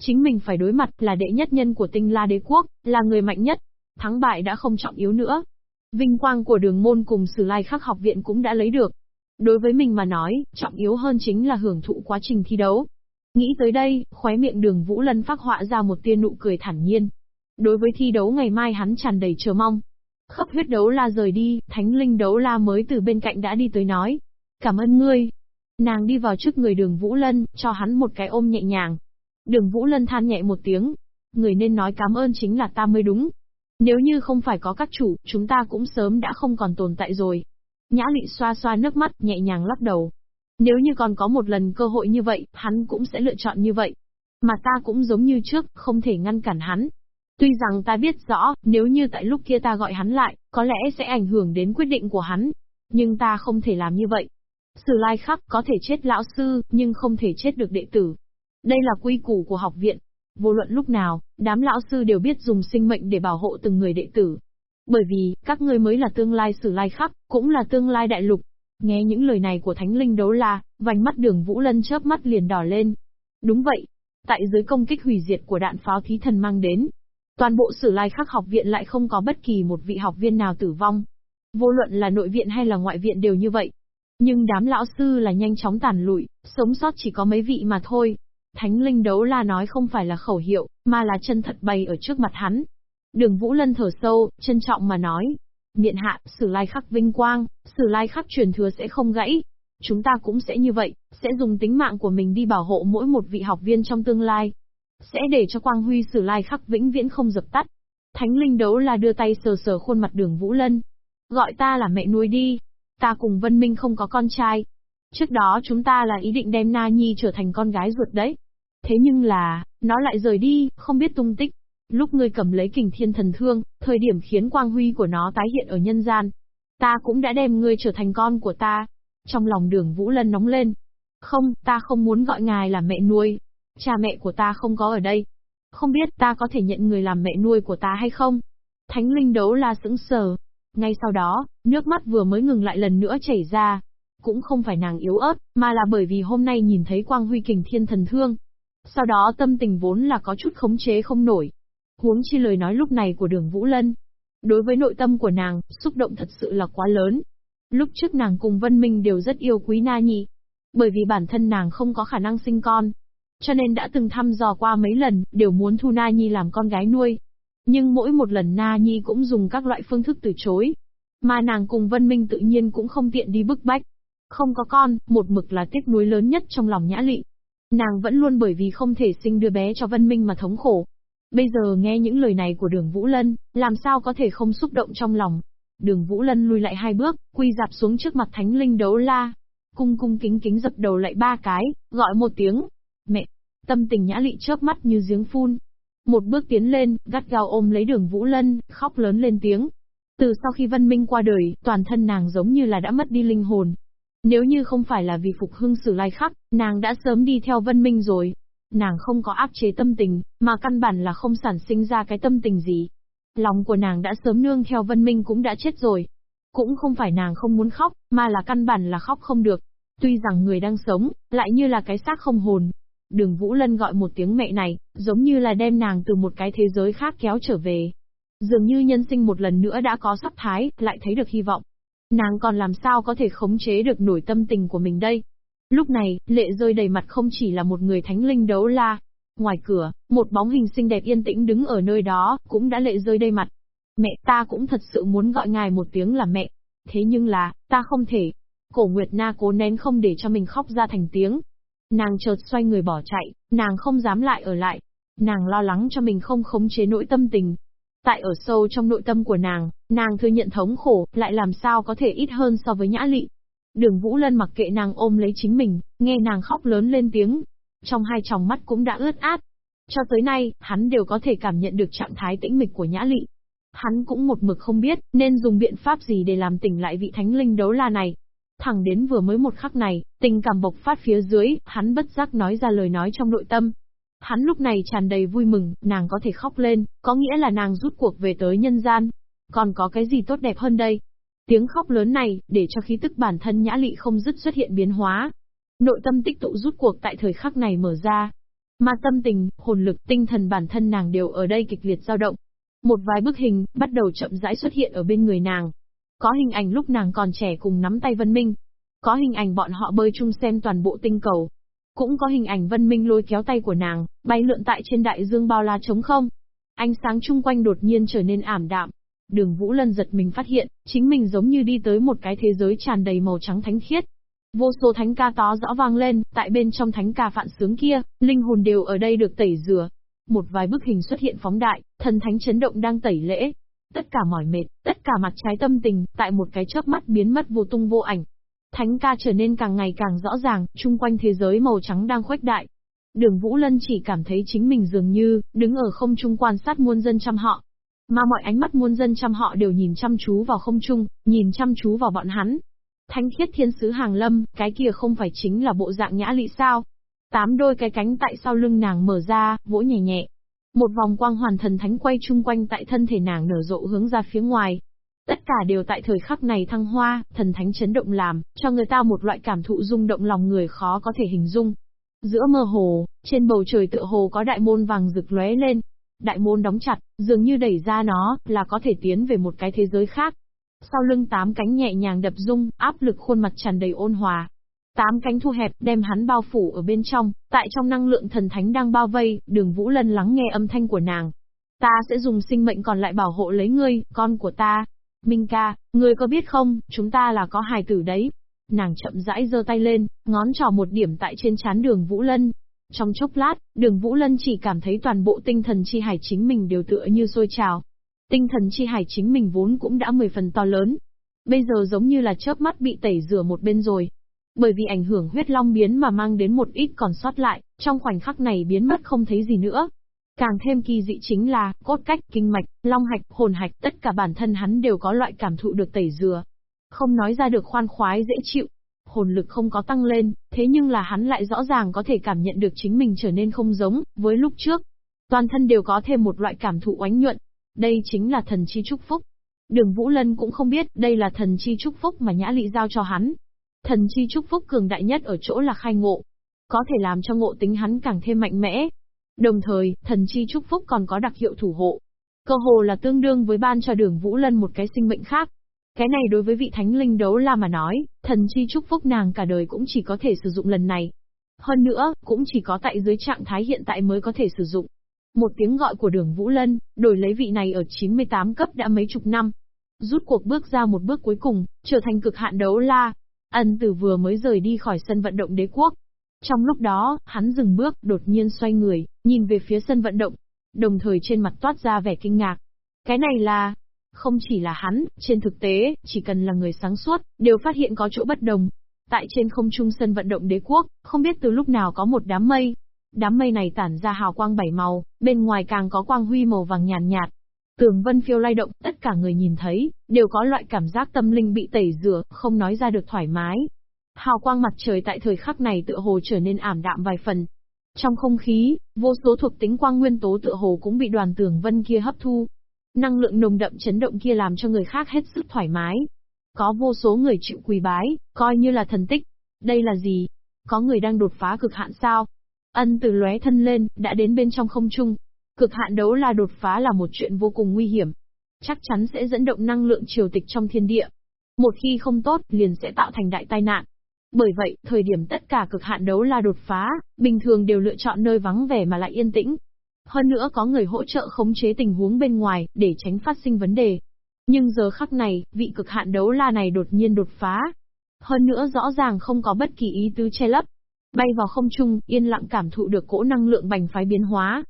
Chính mình phải đối mặt là đệ nhất nhân của tinh la đế quốc, là người mạnh nhất. Thắng bại đã không trọng yếu nữa. Vinh quang của đường môn cùng sử lai khắc học viện cũng đã lấy được. Đối với mình mà nói, trọng yếu hơn chính là hưởng thụ quá trình thi đấu. Nghĩ tới đây, khóe miệng đường Vũ Lân phát họa ra một tia nụ cười thản nhiên. Đối với thi đấu ngày mai hắn tràn đầy chờ mong. Khắp huyết đấu la rời đi, thánh linh đấu la mới từ bên cạnh đã đi tới nói. Cảm ơn ngươi. Nàng đi vào trước người đường Vũ Lân, cho hắn một cái ôm nhẹ nhàng. Đường Vũ Lân than nhẹ một tiếng. Người nên nói cảm ơn chính là ta mới đúng. Nếu như không phải có các chủ, chúng ta cũng sớm đã không còn tồn tại rồi. Nhã lị xoa xoa nước mắt, nhẹ nhàng lắc đầu. Nếu như còn có một lần cơ hội như vậy, hắn cũng sẽ lựa chọn như vậy. Mà ta cũng giống như trước, không thể ngăn cản hắn. Tuy rằng ta biết rõ, nếu như tại lúc kia ta gọi hắn lại, có lẽ sẽ ảnh hưởng đến quyết định của hắn. Nhưng ta không thể làm như vậy. Sử lai khắc có thể chết lão sư, nhưng không thể chết được đệ tử. Đây là quy củ của học viện. Vô luận lúc nào, đám lão sư đều biết dùng sinh mệnh để bảo hộ từng người đệ tử. Bởi vì, các ngươi mới là tương lai sử lai khắc, cũng là tương lai đại lục. Nghe những lời này của Thánh Linh Đấu La, vành mắt đường Vũ Lân chớp mắt liền đỏ lên. Đúng vậy. Tại dưới công kích hủy diệt của đạn pháo thí thần mang đến, toàn bộ sử lai khắc học viện lại không có bất kỳ một vị học viên nào tử vong. Vô luận là nội viện hay là ngoại viện đều như vậy. Nhưng đám lão sư là nhanh chóng tàn lụi, sống sót chỉ có mấy vị mà thôi. Thánh linh đấu la nói không phải là khẩu hiệu, mà là chân thật bày ở trước mặt hắn. Đường Vũ Lân thở sâu, trân trọng mà nói. Miện hạ, sử lai khắc vinh quang, sử lai khắc truyền thừa sẽ không gãy. Chúng ta cũng sẽ như vậy, sẽ dùng tính mạng của mình đi bảo hộ mỗi một vị học viên trong tương lai. Sẽ để cho quang huy sử lai khắc vĩnh viễn không dập tắt. Thánh linh đấu là đưa tay sờ sờ khuôn mặt đường Vũ Lân. Gọi ta là mẹ nuôi đi. Ta cùng Vân Minh không có con trai. Trước đó chúng ta là ý định đem Na Nhi trở thành con gái ruột đấy. Thế nhưng là, nó lại rời đi, không biết tung tích. Lúc ngươi cầm lấy kình thiên thần thương, thời điểm khiến quang huy của nó tái hiện ở nhân gian. Ta cũng đã đem ngươi trở thành con của ta. Trong lòng đường Vũ Lân nóng lên. Không, ta không muốn gọi ngài là mẹ nuôi. Cha mẹ của ta không có ở đây. Không biết ta có thể nhận người làm mẹ nuôi của ta hay không? Thánh linh đấu la sững sờ. Ngay sau đó, nước mắt vừa mới ngừng lại lần nữa chảy ra. Cũng không phải nàng yếu ớt, mà là bởi vì hôm nay nhìn thấy quang huy kình thiên thần thương. Sau đó tâm tình vốn là có chút khống chế không nổi, Huống chi lời nói lúc này của đường Vũ Lân. Đối với nội tâm của nàng, xúc động thật sự là quá lớn. Lúc trước nàng cùng Vân Minh đều rất yêu quý Na Nhi. Bởi vì bản thân nàng không có khả năng sinh con. Cho nên đã từng thăm dò qua mấy lần, đều muốn thu Na Nhi làm con gái nuôi. Nhưng mỗi một lần Na Nhi cũng dùng các loại phương thức từ chối. Mà nàng cùng Vân Minh tự nhiên cũng không tiện đi bức bách. Không có con, một mực là tiếc nuối lớn nhất trong lòng nhã lị. Nàng vẫn luôn bởi vì không thể sinh đứa bé cho Vân Minh mà thống khổ. Bây giờ nghe những lời này của đường Vũ Lân, làm sao có thể không xúc động trong lòng. Đường Vũ Lân lùi lại hai bước, quy dạp xuống trước mặt thánh linh đấu la. Cung cung kính kính dập đầu lại ba cái, gọi một tiếng. Mẹ! Tâm tình nhã lị chớp mắt như giếng phun. Một bước tiến lên, gắt gao ôm lấy đường Vũ Lân, khóc lớn lên tiếng. Từ sau khi Vân Minh qua đời, toàn thân nàng giống như là đã mất đi linh hồn. Nếu như không phải là vì phục hưng sử lai khắc, nàng đã sớm đi theo Vân Minh rồi. Nàng không có áp chế tâm tình, mà căn bản là không sản sinh ra cái tâm tình gì. Lòng của nàng đã sớm nương theo Vân Minh cũng đã chết rồi. Cũng không phải nàng không muốn khóc, mà là căn bản là khóc không được. Tuy rằng người đang sống, lại như là cái xác không hồn. Đường Vũ Lân gọi một tiếng mẹ này, giống như là đem nàng từ một cái thế giới khác kéo trở về. Dường như nhân sinh một lần nữa đã có sắp thái, lại thấy được hy vọng. Nàng còn làm sao có thể khống chế được nổi tâm tình của mình đây? Lúc này, lệ rơi đầy mặt không chỉ là một người thánh linh đấu la. Ngoài cửa, một bóng hình xinh đẹp yên tĩnh đứng ở nơi đó, cũng đã lệ rơi đầy mặt. Mẹ ta cũng thật sự muốn gọi ngài một tiếng là mẹ. Thế nhưng là, ta không thể. Cổ Nguyệt Na cố nén không để cho mình khóc ra thành tiếng. Nàng chợt xoay người bỏ chạy, nàng không dám lại ở lại. Nàng lo lắng cho mình không khống chế nỗi tâm tình. Tại ở sâu trong nội tâm của nàng, nàng thừa nhận thống khổ, lại làm sao có thể ít hơn so với nhã lị. Đường Vũ Lân mặc kệ nàng ôm lấy chính mình, nghe nàng khóc lớn lên tiếng. Trong hai tròng mắt cũng đã ướt át. Cho tới nay, hắn đều có thể cảm nhận được trạng thái tĩnh mịch của Nhã Lị. Hắn cũng một mực không biết, nên dùng biện pháp gì để làm tỉnh lại vị thánh linh đấu la này. Thẳng đến vừa mới một khắc này, tình cảm bộc phát phía dưới, hắn bất giác nói ra lời nói trong nội tâm. Hắn lúc này tràn đầy vui mừng, nàng có thể khóc lên, có nghĩa là nàng rút cuộc về tới nhân gian. Còn có cái gì tốt đẹp hơn đây? Tiếng khóc lớn này, để cho khí tức bản thân nhã lị không dứt xuất hiện biến hóa. Nội tâm tích tụ rút cuộc tại thời khắc này mở ra. Mà tâm tình, hồn lực, tinh thần bản thân nàng đều ở đây kịch liệt dao động. Một vài bức hình, bắt đầu chậm rãi xuất hiện ở bên người nàng. Có hình ảnh lúc nàng còn trẻ cùng nắm tay Vân Minh. Có hình ảnh bọn họ bơi chung xem toàn bộ tinh cầu. Cũng có hình ảnh Vân Minh lôi kéo tay của nàng, bay lượn tại trên đại dương bao la trống không. Ánh sáng chung quanh đột nhiên trở nên ảm đạm, Đường Vũ Lân giật mình phát hiện, chính mình giống như đi tới một cái thế giới tràn đầy màu trắng thánh khiết. Vô số thánh ca tó rõ vang lên, tại bên trong thánh ca phạn sướng kia, linh hồn đều ở đây được tẩy rửa. Một vài bức hình xuất hiện phóng đại, thần thánh chấn động đang tẩy lễ. Tất cả mỏi mệt, tất cả mặt trái tâm tình, tại một cái chớp mắt biến mất vô tung vô ảnh. Thánh ca trở nên càng ngày càng rõ ràng, chung quanh thế giới màu trắng đang khuếch đại. Đường Vũ Lân chỉ cảm thấy chính mình dường như, đứng ở không trung quan sát muôn dân trăm họ, mà mọi ánh mắt muôn dân trăm họ đều nhìn chăm chú vào không trung, nhìn chăm chú vào bọn hắn. Thánh khiết thiên sứ hàng lâm, cái kia không phải chính là bộ dạng nhã lị sao? Tám đôi cái cánh tại sau lưng nàng mở ra, vỗ nhẹ nhẹ. Một vòng quang hoàn thần thánh quay chung quanh tại thân thể nàng nở rộ hướng ra phía ngoài. Tất cả đều tại thời khắc này thăng hoa, thần thánh chấn động làm, cho người ta một loại cảm thụ rung động lòng người khó có thể hình dung. Giữa mơ hồ, trên bầu trời tựa hồ có đại môn vàng rực lóe lên, Đại môn đóng chặt, dường như đẩy ra nó, là có thể tiến về một cái thế giới khác. Sau lưng tám cánh nhẹ nhàng đập rung, áp lực khuôn mặt tràn đầy ôn hòa. Tám cánh thu hẹp, đem hắn bao phủ ở bên trong, tại trong năng lượng thần thánh đang bao vây, đường Vũ Lân lắng nghe âm thanh của nàng. Ta sẽ dùng sinh mệnh còn lại bảo hộ lấy ngươi, con của ta. Minh ca, ngươi có biết không, chúng ta là có hài tử đấy. Nàng chậm rãi giơ tay lên, ngón trỏ một điểm tại trên chán đường Vũ Lân, trong chốc lát, đường Vũ Lân chỉ cảm thấy toàn bộ tinh thần chi hải chính mình đều tựa như sôi trào. Tinh thần chi hải chính mình vốn cũng đã 10 phần to lớn. Bây giờ giống như là chớp mắt bị tẩy rửa một bên rồi. Bởi vì ảnh hưởng huyết long biến mà mang đến một ít còn sót lại, trong khoảnh khắc này biến mất không thấy gì nữa. Càng thêm kỳ dị chính là, cốt cách, kinh mạch, long hạch, hồn hạch, tất cả bản thân hắn đều có loại cảm thụ được tẩy rửa. Không nói ra được khoan khoái dễ chịu, hồn lực không có tăng lên, thế nhưng là hắn lại rõ ràng có thể cảm nhận được chính mình trở nên không giống với lúc trước. Toàn thân đều có thêm một loại cảm thụ oánh nhuận. Đây chính là thần chi chúc phúc. Đường Vũ Lân cũng không biết đây là thần chi chúc phúc mà Nhã Lị giao cho hắn. Thần chi chúc phúc cường đại nhất ở chỗ là khai ngộ. Có thể làm cho ngộ tính hắn càng thêm mạnh mẽ. Đồng thời, thần chi chúc phúc còn có đặc hiệu thủ hộ. Cơ hồ là tương đương với ban cho đường Vũ Lân một cái sinh mệnh khác. Cái này đối với vị thánh linh đấu la mà nói, thần chi chúc phúc nàng cả đời cũng chỉ có thể sử dụng lần này. Hơn nữa, cũng chỉ có tại dưới trạng thái hiện tại mới có thể sử dụng. Một tiếng gọi của đường Vũ Lân, đổi lấy vị này ở 98 cấp đã mấy chục năm. Rút cuộc bước ra một bước cuối cùng, trở thành cực hạn đấu la. Ân tử vừa mới rời đi khỏi sân vận động đế quốc. Trong lúc đó, hắn dừng bước, đột nhiên xoay người, nhìn về phía sân vận động. Đồng thời trên mặt toát ra vẻ kinh ngạc. Cái này là, không chỉ là hắn, trên thực tế, chỉ cần là người sáng suốt, đều phát hiện có chỗ bất đồng. Tại trên không trung sân vận động đế quốc, không biết từ lúc nào có một đám mây. Đám mây này tản ra hào quang bảy màu, bên ngoài càng có quang huy màu vàng nhàn nhạt, nhạt. Tường vân phiêu lay động, tất cả người nhìn thấy, đều có loại cảm giác tâm linh bị tẩy rửa, không nói ra được thoải mái. Hào quang mặt trời tại thời khắc này tựa hồ trở nên ảm đạm vài phần. Trong không khí, vô số thuộc tính quang nguyên tố tựa hồ cũng bị đoàn tường vân kia hấp thu, Năng lượng nồng đậm chấn động kia làm cho người khác hết sức thoải mái. Có vô số người chịu quỳ bái, coi như là thần tích. Đây là gì? Có người đang đột phá cực hạn sao? Ân từ lóe thân lên, đã đến bên trong không trung. Cực hạn đấu là đột phá là một chuyện vô cùng nguy hiểm. Chắc chắn sẽ dẫn động năng lượng triều tịch trong thiên địa. Một khi không tốt, liền sẽ tạo thành đại tai nạn. Bởi vậy, thời điểm tất cả cực hạn đấu la đột phá, bình thường đều lựa chọn nơi vắng vẻ mà lại yên tĩnh, hơn nữa có người hỗ trợ khống chế tình huống bên ngoài, để tránh phát sinh vấn đề. Nhưng giờ khắc này, vị cực hạn đấu la này đột nhiên đột phá. Hơn nữa rõ ràng không có bất kỳ ý tứ che lấp. Bay vào không trung, yên lặng cảm thụ được cỗ năng lượng bành phái biến hóa.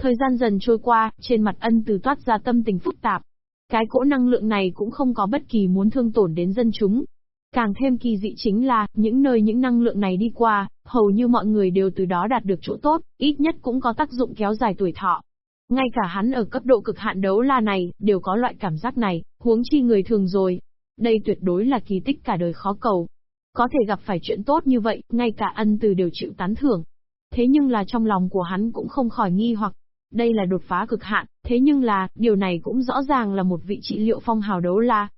Thời gian dần trôi qua, trên mặt ân từ toát ra tâm tình phức tạp. Cái cỗ năng lượng này cũng không có bất kỳ muốn thương tổn đến dân chúng, Càng thêm kỳ dị chính là, những nơi những năng lượng này đi qua, hầu như mọi người đều từ đó đạt được chỗ tốt, ít nhất cũng có tác dụng kéo dài tuổi thọ. Ngay cả hắn ở cấp độ cực hạn đấu la này, đều có loại cảm giác này, huống chi người thường rồi. Đây tuyệt đối là kỳ tích cả đời khó cầu. Có thể gặp phải chuyện tốt như vậy, ngay cả ân từ đều chịu tán thưởng. Thế nhưng là trong lòng của hắn cũng không khỏi nghi hoặc, đây là đột phá cực hạn, thế nhưng là, điều này cũng rõ ràng là một vị trị liệu phong hào đấu la.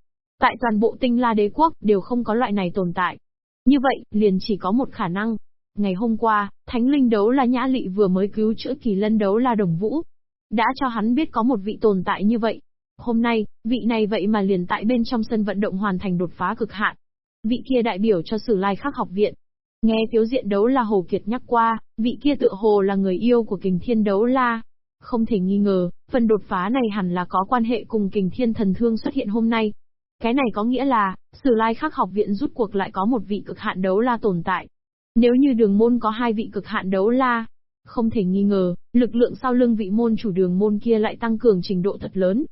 Tại toàn bộ tinh la đế quốc đều không có loại này tồn tại. Như vậy, liền chỉ có một khả năng. Ngày hôm qua, Thánh Linh đấu la Nhã Lị vừa mới cứu chữa kỳ lân đấu la Đồng Vũ. Đã cho hắn biết có một vị tồn tại như vậy. Hôm nay, vị này vậy mà liền tại bên trong sân vận động hoàn thành đột phá cực hạn. Vị kia đại biểu cho Sử Lai Khắc học viện. Nghe phiếu diện đấu la Hồ Kiệt nhắc qua, vị kia tự hồ là người yêu của kình thiên đấu la. Không thể nghi ngờ, phần đột phá này hẳn là có quan hệ cùng kình thiên thần thương xuất hiện hôm nay. Cái này có nghĩa là, Sử Lai Khắc học viện rút cuộc lại có một vị cực hạn đấu la tồn tại. Nếu như đường môn có hai vị cực hạn đấu la, không thể nghi ngờ, lực lượng sau lưng vị môn chủ đường môn kia lại tăng cường trình độ thật lớn.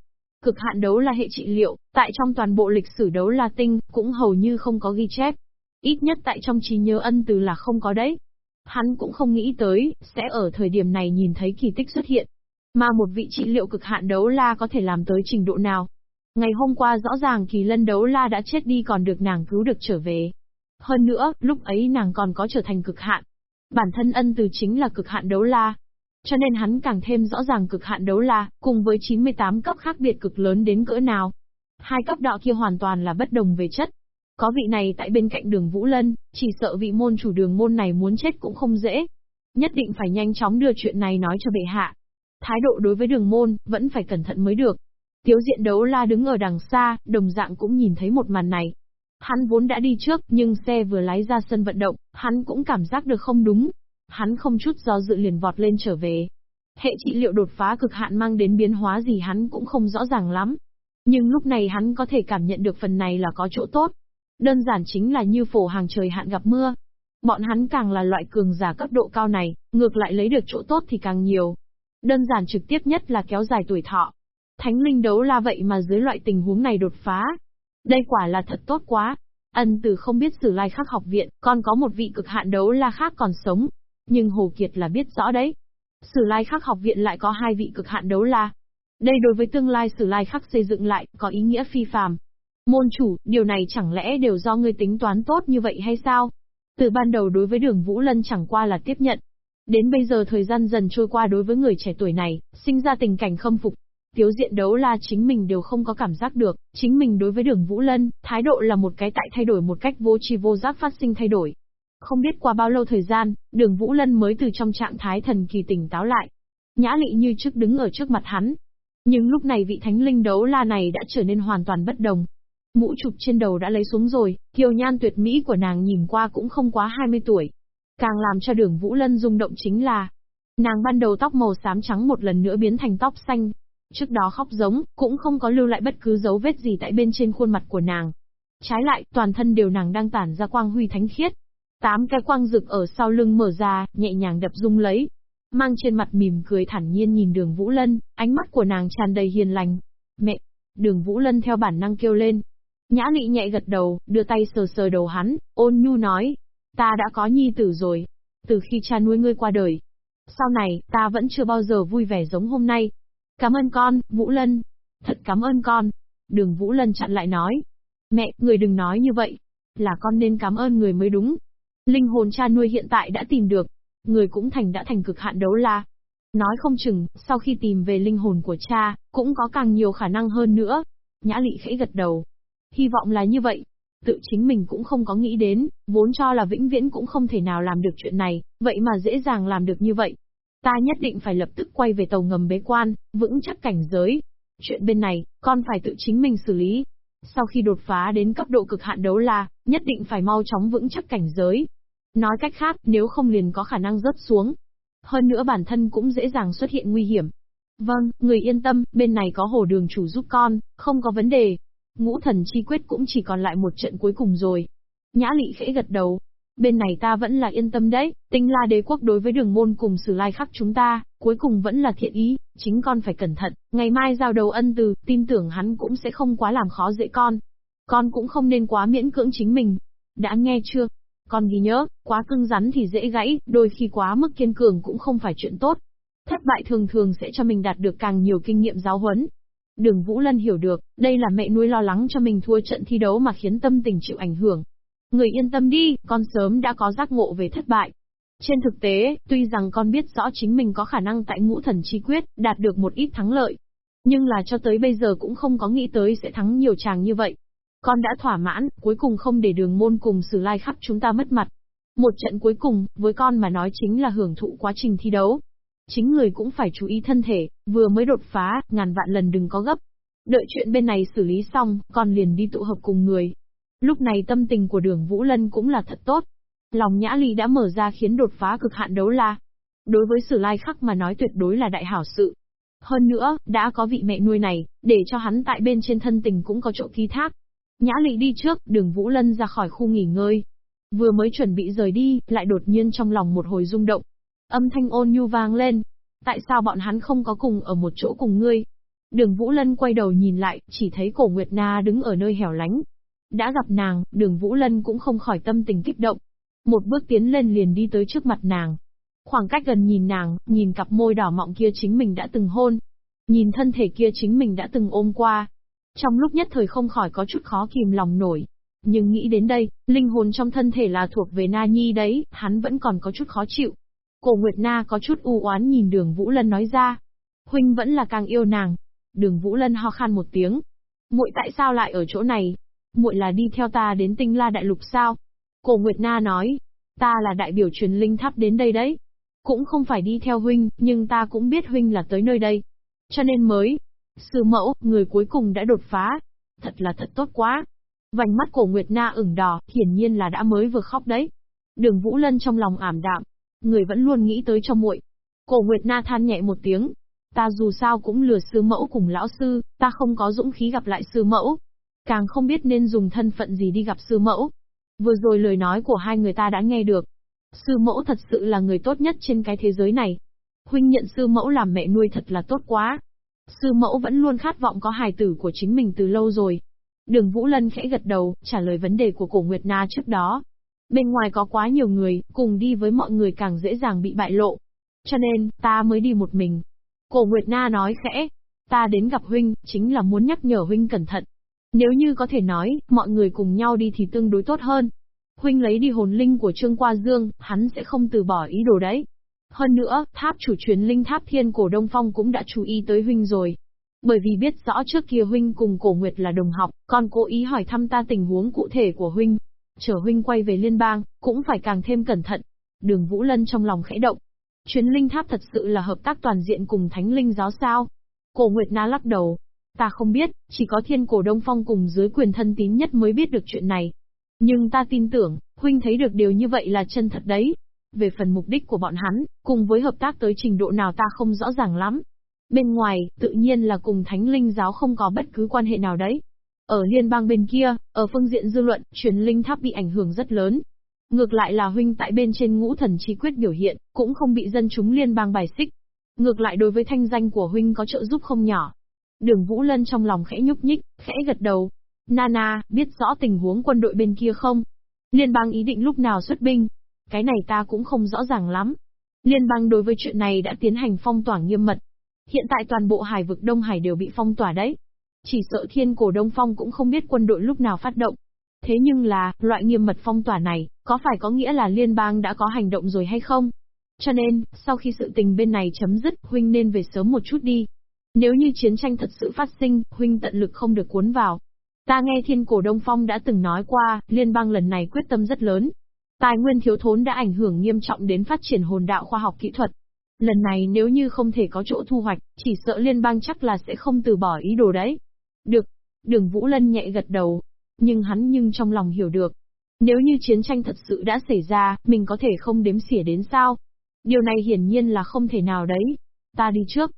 Cực hạn đấu la hệ trị liệu, tại trong toàn bộ lịch sử đấu la tinh, cũng hầu như không có ghi chép. Ít nhất tại trong trí nhớ ân từ là không có đấy. Hắn cũng không nghĩ tới, sẽ ở thời điểm này nhìn thấy kỳ tích xuất hiện. Mà một vị trị liệu cực hạn đấu la có thể làm tới trình độ nào. Ngày hôm qua rõ ràng kỳ lân đấu la đã chết đi còn được nàng cứu được trở về. Hơn nữa, lúc ấy nàng còn có trở thành cực hạn. Bản thân ân từ chính là cực hạn đấu la. Cho nên hắn càng thêm rõ ràng cực hạn đấu la, cùng với 98 cấp khác biệt cực lớn đến cỡ nào. Hai cấp đạo kia hoàn toàn là bất đồng về chất. Có vị này tại bên cạnh đường Vũ Lân, chỉ sợ vị môn chủ đường môn này muốn chết cũng không dễ. Nhất định phải nhanh chóng đưa chuyện này nói cho bệ hạ. Thái độ đối với đường môn, vẫn phải cẩn thận mới được. Tiếu diện đấu la đứng ở đằng xa, đồng dạng cũng nhìn thấy một màn này. Hắn vốn đã đi trước, nhưng xe vừa lái ra sân vận động, hắn cũng cảm giác được không đúng. Hắn không chút do dự liền vọt lên trở về. Hệ trị liệu đột phá cực hạn mang đến biến hóa gì hắn cũng không rõ ràng lắm. Nhưng lúc này hắn có thể cảm nhận được phần này là có chỗ tốt. Đơn giản chính là như phổ hàng trời hạn gặp mưa. Bọn hắn càng là loại cường giả cấp độ cao này, ngược lại lấy được chỗ tốt thì càng nhiều. Đơn giản trực tiếp nhất là kéo dài tuổi thọ. Thánh linh đấu la vậy mà dưới loại tình huống này đột phá. Đây quả là thật tốt quá. Ân từ không biết sử lai khắc học viện, còn có một vị cực hạn đấu la khác còn sống. Nhưng Hồ Kiệt là biết rõ đấy. Sử lai khắc học viện lại có hai vị cực hạn đấu la. Đây đối với tương lai sử lai khắc xây dựng lại, có ý nghĩa phi phàm. Môn chủ, điều này chẳng lẽ đều do ngươi tính toán tốt như vậy hay sao? Từ ban đầu đối với đường Vũ Lân chẳng qua là tiếp nhận. Đến bây giờ thời gian dần trôi qua đối với người trẻ tuổi này, sinh ra tình cảnh khâm phục, Tiếu diện đấu la chính mình đều không có cảm giác được, chính mình đối với đường Vũ Lân, thái độ là một cái tại thay đổi một cách vô tri vô giác phát sinh thay đổi. Không biết qua bao lâu thời gian, đường Vũ Lân mới từ trong trạng thái thần kỳ tỉnh táo lại. Nhã lị như trước đứng ở trước mặt hắn. Nhưng lúc này vị thánh linh đấu la này đã trở nên hoàn toàn bất đồng. Mũ trục trên đầu đã lấy xuống rồi, kiều nhan tuyệt mỹ của nàng nhìn qua cũng không quá 20 tuổi. Càng làm cho đường Vũ Lân rung động chính là, nàng ban đầu tóc màu xám trắng một lần nữa biến thành tóc xanh, Trước đó khóc giống, cũng không có lưu lại bất cứ dấu vết gì tại bên trên khuôn mặt của nàng. Trái lại, toàn thân đều nàng đang tản ra quang huy thánh khiết. Tám cái quang rực ở sau lưng mở ra, nhẹ nhàng đập rung lấy. Mang trên mặt mỉm cười thản nhiên nhìn đường Vũ Lân, ánh mắt của nàng tràn đầy hiền lành. Mẹ! Đường Vũ Lân theo bản năng kêu lên. Nhã lị nhẹ gật đầu, đưa tay sờ sờ đầu hắn, ôn nhu nói. Ta đã có nhi tử rồi. Từ khi cha nuôi ngươi qua đời. Sau này, ta vẫn chưa bao giờ vui vẻ giống hôm nay. Cảm ơn con, Vũ Lân. Thật cảm ơn con. Đường Vũ Lân chặn lại nói. Mẹ, người đừng nói như vậy. Là con nên cảm ơn người mới đúng. Linh hồn cha nuôi hiện tại đã tìm được. Người cũng thành đã thành cực hạn đấu la. Nói không chừng, sau khi tìm về linh hồn của cha, cũng có càng nhiều khả năng hơn nữa. Nhã lị khẽ gật đầu. Hy vọng là như vậy. Tự chính mình cũng không có nghĩ đến, vốn cho là vĩnh viễn cũng không thể nào làm được chuyện này, vậy mà dễ dàng làm được như vậy. Ta nhất định phải lập tức quay về tàu ngầm bế quan, vững chắc cảnh giới. Chuyện bên này, con phải tự chính mình xử lý. Sau khi đột phá đến cấp độ cực hạn đấu la, nhất định phải mau chóng vững chắc cảnh giới. Nói cách khác, nếu không liền có khả năng rớt xuống. Hơn nữa bản thân cũng dễ dàng xuất hiện nguy hiểm. Vâng, người yên tâm, bên này có hồ đường chủ giúp con, không có vấn đề. Ngũ thần chi quyết cũng chỉ còn lại một trận cuối cùng rồi. Nhã lị khẽ gật đầu, Bên này ta vẫn là yên tâm đấy, tinh la đế quốc đối với đường môn cùng sử lai khắc chúng ta, cuối cùng vẫn là thiện ý, chính con phải cẩn thận, ngày mai giao đầu ân từ, tin tưởng hắn cũng sẽ không quá làm khó dễ con. Con cũng không nên quá miễn cưỡng chính mình. Đã nghe chưa? Con ghi nhớ, quá cưng rắn thì dễ gãy, đôi khi quá mức kiên cường cũng không phải chuyện tốt. Thất bại thường thường sẽ cho mình đạt được càng nhiều kinh nghiệm giáo huấn. Đường Vũ Lân hiểu được, đây là mẹ nuôi lo lắng cho mình thua trận thi đấu mà khiến tâm tình chịu ảnh hưởng, Người yên tâm đi, con sớm đã có giác ngộ về thất bại. Trên thực tế, tuy rằng con biết rõ chính mình có khả năng tại ngũ thần chi quyết, đạt được một ít thắng lợi. Nhưng là cho tới bây giờ cũng không có nghĩ tới sẽ thắng nhiều chàng như vậy. Con đã thỏa mãn, cuối cùng không để đường môn cùng sử lai khắp chúng ta mất mặt. Một trận cuối cùng, với con mà nói chính là hưởng thụ quá trình thi đấu. Chính người cũng phải chú ý thân thể, vừa mới đột phá, ngàn vạn lần đừng có gấp. Đợi chuyện bên này xử lý xong, con liền đi tụ hợp cùng người. Lúc này tâm tình của đường Vũ Lân cũng là thật tốt. Lòng nhã ly đã mở ra khiến đột phá cực hạn đấu la. Đối với sử lai khắc mà nói tuyệt đối là đại hảo sự. Hơn nữa, đã có vị mẹ nuôi này, để cho hắn tại bên trên thân tình cũng có chỗ ký thác. Nhã lị đi trước, đường Vũ Lân ra khỏi khu nghỉ ngơi. Vừa mới chuẩn bị rời đi, lại đột nhiên trong lòng một hồi rung động. Âm thanh ôn nhu vang lên. Tại sao bọn hắn không có cùng ở một chỗ cùng ngươi? Đường Vũ Lân quay đầu nhìn lại, chỉ thấy cổ Nguyệt Na đứng ở nơi hẻo lánh. Đã gặp nàng, đường Vũ Lân cũng không khỏi tâm tình kích động. Một bước tiến lên liền đi tới trước mặt nàng. Khoảng cách gần nhìn nàng, nhìn cặp môi đỏ mọng kia chính mình đã từng hôn. Nhìn thân thể kia chính mình đã từng ôm qua. Trong lúc nhất thời không khỏi có chút khó kìm lòng nổi. Nhưng nghĩ đến đây, linh hồn trong thân thể là thuộc về Na Nhi đấy, hắn vẫn còn có chút khó chịu. Cổ Nguyệt Na có chút u oán nhìn đường Vũ Lân nói ra. Huynh vẫn là càng yêu nàng. Đường Vũ Lân ho khan một tiếng. muội tại sao lại ở chỗ này? Muội là đi theo ta đến tinh la đại lục sao? Cổ Nguyệt Na nói. Ta là đại biểu truyền linh tháp đến đây đấy. Cũng không phải đi theo huynh, nhưng ta cũng biết huynh là tới nơi đây. Cho nên mới. Sư mẫu, người cuối cùng đã đột phá. Thật là thật tốt quá. Vành mắt cổ Nguyệt Na ửng đỏ, hiển nhiên là đã mới vừa khóc đấy. Đường Vũ Lân trong lòng ảm đạm. Người vẫn luôn nghĩ tới cho muội. Cổ Nguyệt Na than nhẹ một tiếng. Ta dù sao cũng lừa sư mẫu cùng lão sư, ta không có dũng khí gặp lại sư mẫu. Càng không biết nên dùng thân phận gì đi gặp sư mẫu. Vừa rồi lời nói của hai người ta đã nghe được, Sư mẫu thật sự là người tốt nhất trên cái thế giới này. Huynh nhận sư mẫu làm mẹ nuôi thật là tốt quá. Sư mẫu vẫn luôn khát vọng có hài tử của chính mình từ lâu rồi. Đường Vũ Lân khẽ gật đầu, trả lời vấn đề của cổ Nguyệt Na trước đó. Bên ngoài có quá nhiều người, cùng đi với mọi người càng dễ dàng bị bại lộ. Cho nên, ta mới đi một mình. Cổ Nguyệt Na nói khẽ, ta đến gặp huynh, chính là muốn nhắc nhở huynh cẩn thận. Nếu như có thể nói, mọi người cùng nhau đi thì tương đối tốt hơn. Huynh lấy đi hồn linh của Trương Qua Dương, hắn sẽ không từ bỏ ý đồ đấy. Hơn nữa, tháp chủ truyền linh tháp thiên cổ Đông Phong cũng đã chú ý tới Huynh rồi. Bởi vì biết rõ trước kia Huynh cùng cổ Nguyệt là đồng học, còn cố ý hỏi thăm ta tình huống cụ thể của Huynh. Chờ Huynh quay về liên bang, cũng phải càng thêm cẩn thận. Đường Vũ Lân trong lòng khẽ động. Chuyến linh tháp thật sự là hợp tác toàn diện cùng thánh linh giáo sao? Cổ Nguyệt Na lắc đầu. Ta không biết, chỉ có thiên cổ Đông Phong cùng dưới quyền thân tín nhất mới biết được chuyện này. Nhưng ta tin tưởng, huynh thấy được điều như vậy là chân thật đấy. Về phần mục đích của bọn hắn, cùng với hợp tác tới trình độ nào ta không rõ ràng lắm. Bên ngoài, tự nhiên là cùng thánh linh giáo không có bất cứ quan hệ nào đấy. Ở liên bang bên kia, ở phương diện dư luận, truyền linh tháp bị ảnh hưởng rất lớn. Ngược lại là huynh tại bên trên ngũ thần chi quyết biểu hiện, cũng không bị dân chúng liên bang bài xích. Ngược lại đối với thanh danh của huynh có trợ giúp không nhỏ. Đường Vũ Lân trong lòng khẽ nhúc nhích, khẽ gật đầu, Nana, biết rõ tình huống quân đội bên kia không? Liên bang ý định lúc nào xuất binh? Cái này ta cũng không rõ ràng lắm. Liên bang đối với chuyện này đã tiến hành phong tỏa nghiêm mật. Hiện tại toàn bộ hải vực Đông Hải đều bị phong tỏa đấy. Chỉ sợ thiên cổ Đông Phong cũng không biết quân đội lúc nào phát động. Thế nhưng là, loại nghiêm mật phong tỏa này, có phải có nghĩa là liên bang đã có hành động rồi hay không? Cho nên, sau khi sự tình bên này chấm dứt, huynh nên về sớm một chút đi. Nếu như chiến tranh thật sự phát sinh, huynh tận lực không được cuốn vào. Ta nghe thiên cổ Đông Phong đã từng nói qua, liên bang lần này quyết tâm rất lớn. Tài nguyên thiếu thốn đã ảnh hưởng nghiêm trọng đến phát triển hồn đạo khoa học kỹ thuật. Lần này nếu như không thể có chỗ thu hoạch, chỉ sợ liên bang chắc là sẽ không từ bỏ ý đồ đấy. Được. Đường Vũ Lân nhẹ gật đầu. Nhưng hắn nhưng trong lòng hiểu được. Nếu như chiến tranh thật sự đã xảy ra, mình có thể không đếm xỉa đến sao? Điều này hiển nhiên là không thể nào đấy. Ta đi trước.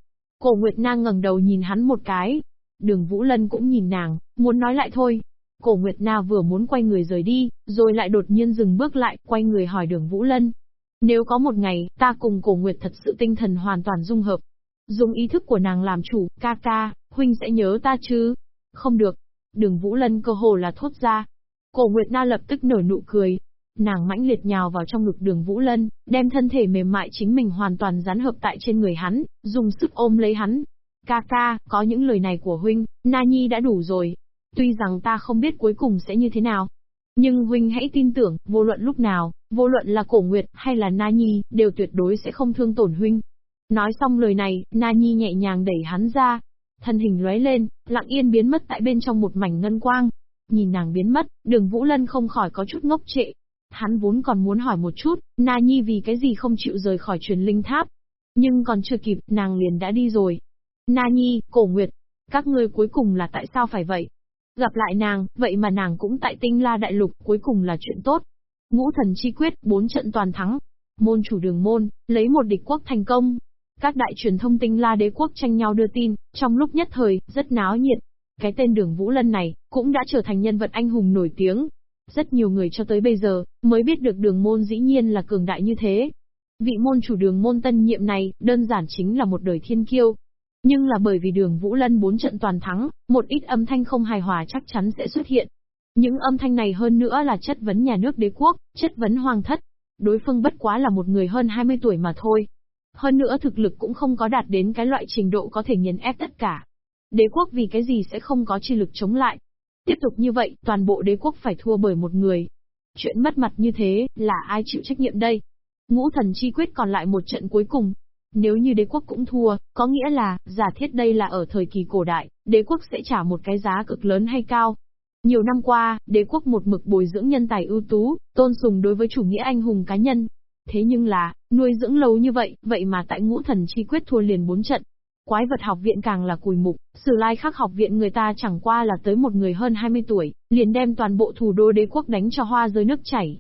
Cổ Nguyệt Nang ngẩng đầu nhìn hắn một cái, Đường Vũ Lân cũng nhìn nàng, muốn nói lại thôi. Cổ Nguyệt Na vừa muốn quay người rời đi, rồi lại đột nhiên dừng bước lại, quay người hỏi đường Vũ Lân. Nếu có một ngày, ta cùng Cổ Nguyệt thật sự tinh thần hoàn toàn dung hợp. Dùng ý thức của nàng làm chủ, ca ca, huynh sẽ nhớ ta chứ? Không được. Đường Vũ Lân cơ hồ là thốt ra. Cổ Nguyệt Na lập tức nở nụ cười. Nàng mãnh liệt nhào vào trong ngực đường Vũ Lân, đem thân thể mềm mại chính mình hoàn toàn dán hợp tại trên người hắn, dùng sức ôm lấy hắn, Ca ca, có những lời này của huynh, Na Nhi đã đủ rồi. Tuy rằng ta không biết cuối cùng sẽ như thế nào. Nhưng huynh hãy tin tưởng, vô luận lúc nào, vô luận là cổ nguyệt hay là Na Nhi, đều tuyệt đối sẽ không thương tổn huynh. Nói xong lời này, Na Nhi nhẹ nhàng đẩy hắn ra. Thân hình lóe lên, lặng yên biến mất tại bên trong một mảnh ngân quang. Nhìn nàng biến mất, đường Vũ Lân không khỏi có chút ngốc trệ. Hắn vốn còn muốn hỏi một chút, Na Nhi vì cái gì không chịu rời khỏi truyền linh tháp. Nhưng còn chưa kịp, nàng liền đã đi rồi. Na Nhi, Cổ Nguyệt, các ngươi cuối cùng là tại sao phải vậy? Gặp lại nàng, vậy mà nàng cũng tại tinh la đại lục, cuối cùng là chuyện tốt. Ngũ thần chi quyết, bốn trận toàn thắng. Môn chủ đường môn, lấy một địch quốc thành công. Các đại truyền thông tinh la đế quốc tranh nhau đưa tin, trong lúc nhất thời, rất náo nhiệt. Cái tên đường Vũ Lân này, cũng đã trở thành nhân vật anh hùng nổi tiếng. Rất nhiều người cho tới bây giờ, mới biết được đường môn dĩ nhiên là cường đại như thế. Vị môn chủ đường môn tân nhiệm này, đơn giản chính là một đời thiên kiêu, nhưng là bởi vì đường Vũ Lân bốn trận toàn thắng, một ít âm thanh không hài hòa chắc chắn sẽ xuất hiện. Những âm thanh này hơn nữa là chất vấn nhà nước đế quốc, chất vấn hoàng thất. Đối phương bất quá là một người hơn 20 tuổi mà thôi. Hơn nữa thực lực cũng không có đạt đến cái loại trình độ có thể nghiền ép tất cả. Đế quốc vì cái gì sẽ không có chi lực chống lại. Tiếp tục như vậy, toàn bộ đế quốc phải thua bởi một người. Chuyện mất mặt như thế, là ai chịu trách nhiệm đây? Ngũ thần chi quyết còn lại một trận cuối cùng, nếu như đế quốc cũng thua, có nghĩa là, giả thiết đây là ở thời kỳ cổ đại, đế quốc sẽ trả một cái giá cực lớn hay cao. Nhiều năm qua, đế quốc một mực bồi dưỡng nhân tài ưu tú, tôn sùng đối với chủ nghĩa anh hùng cá nhân. Thế nhưng là, nuôi dưỡng lâu như vậy, vậy mà tại ngũ thần chi quyết thua liền bốn trận. Quái vật học viện càng là cùi mục, sử lai khắc học viện người ta chẳng qua là tới một người hơn 20 tuổi, liền đem toàn bộ thủ đô đế quốc đánh cho hoa rơi nước chảy.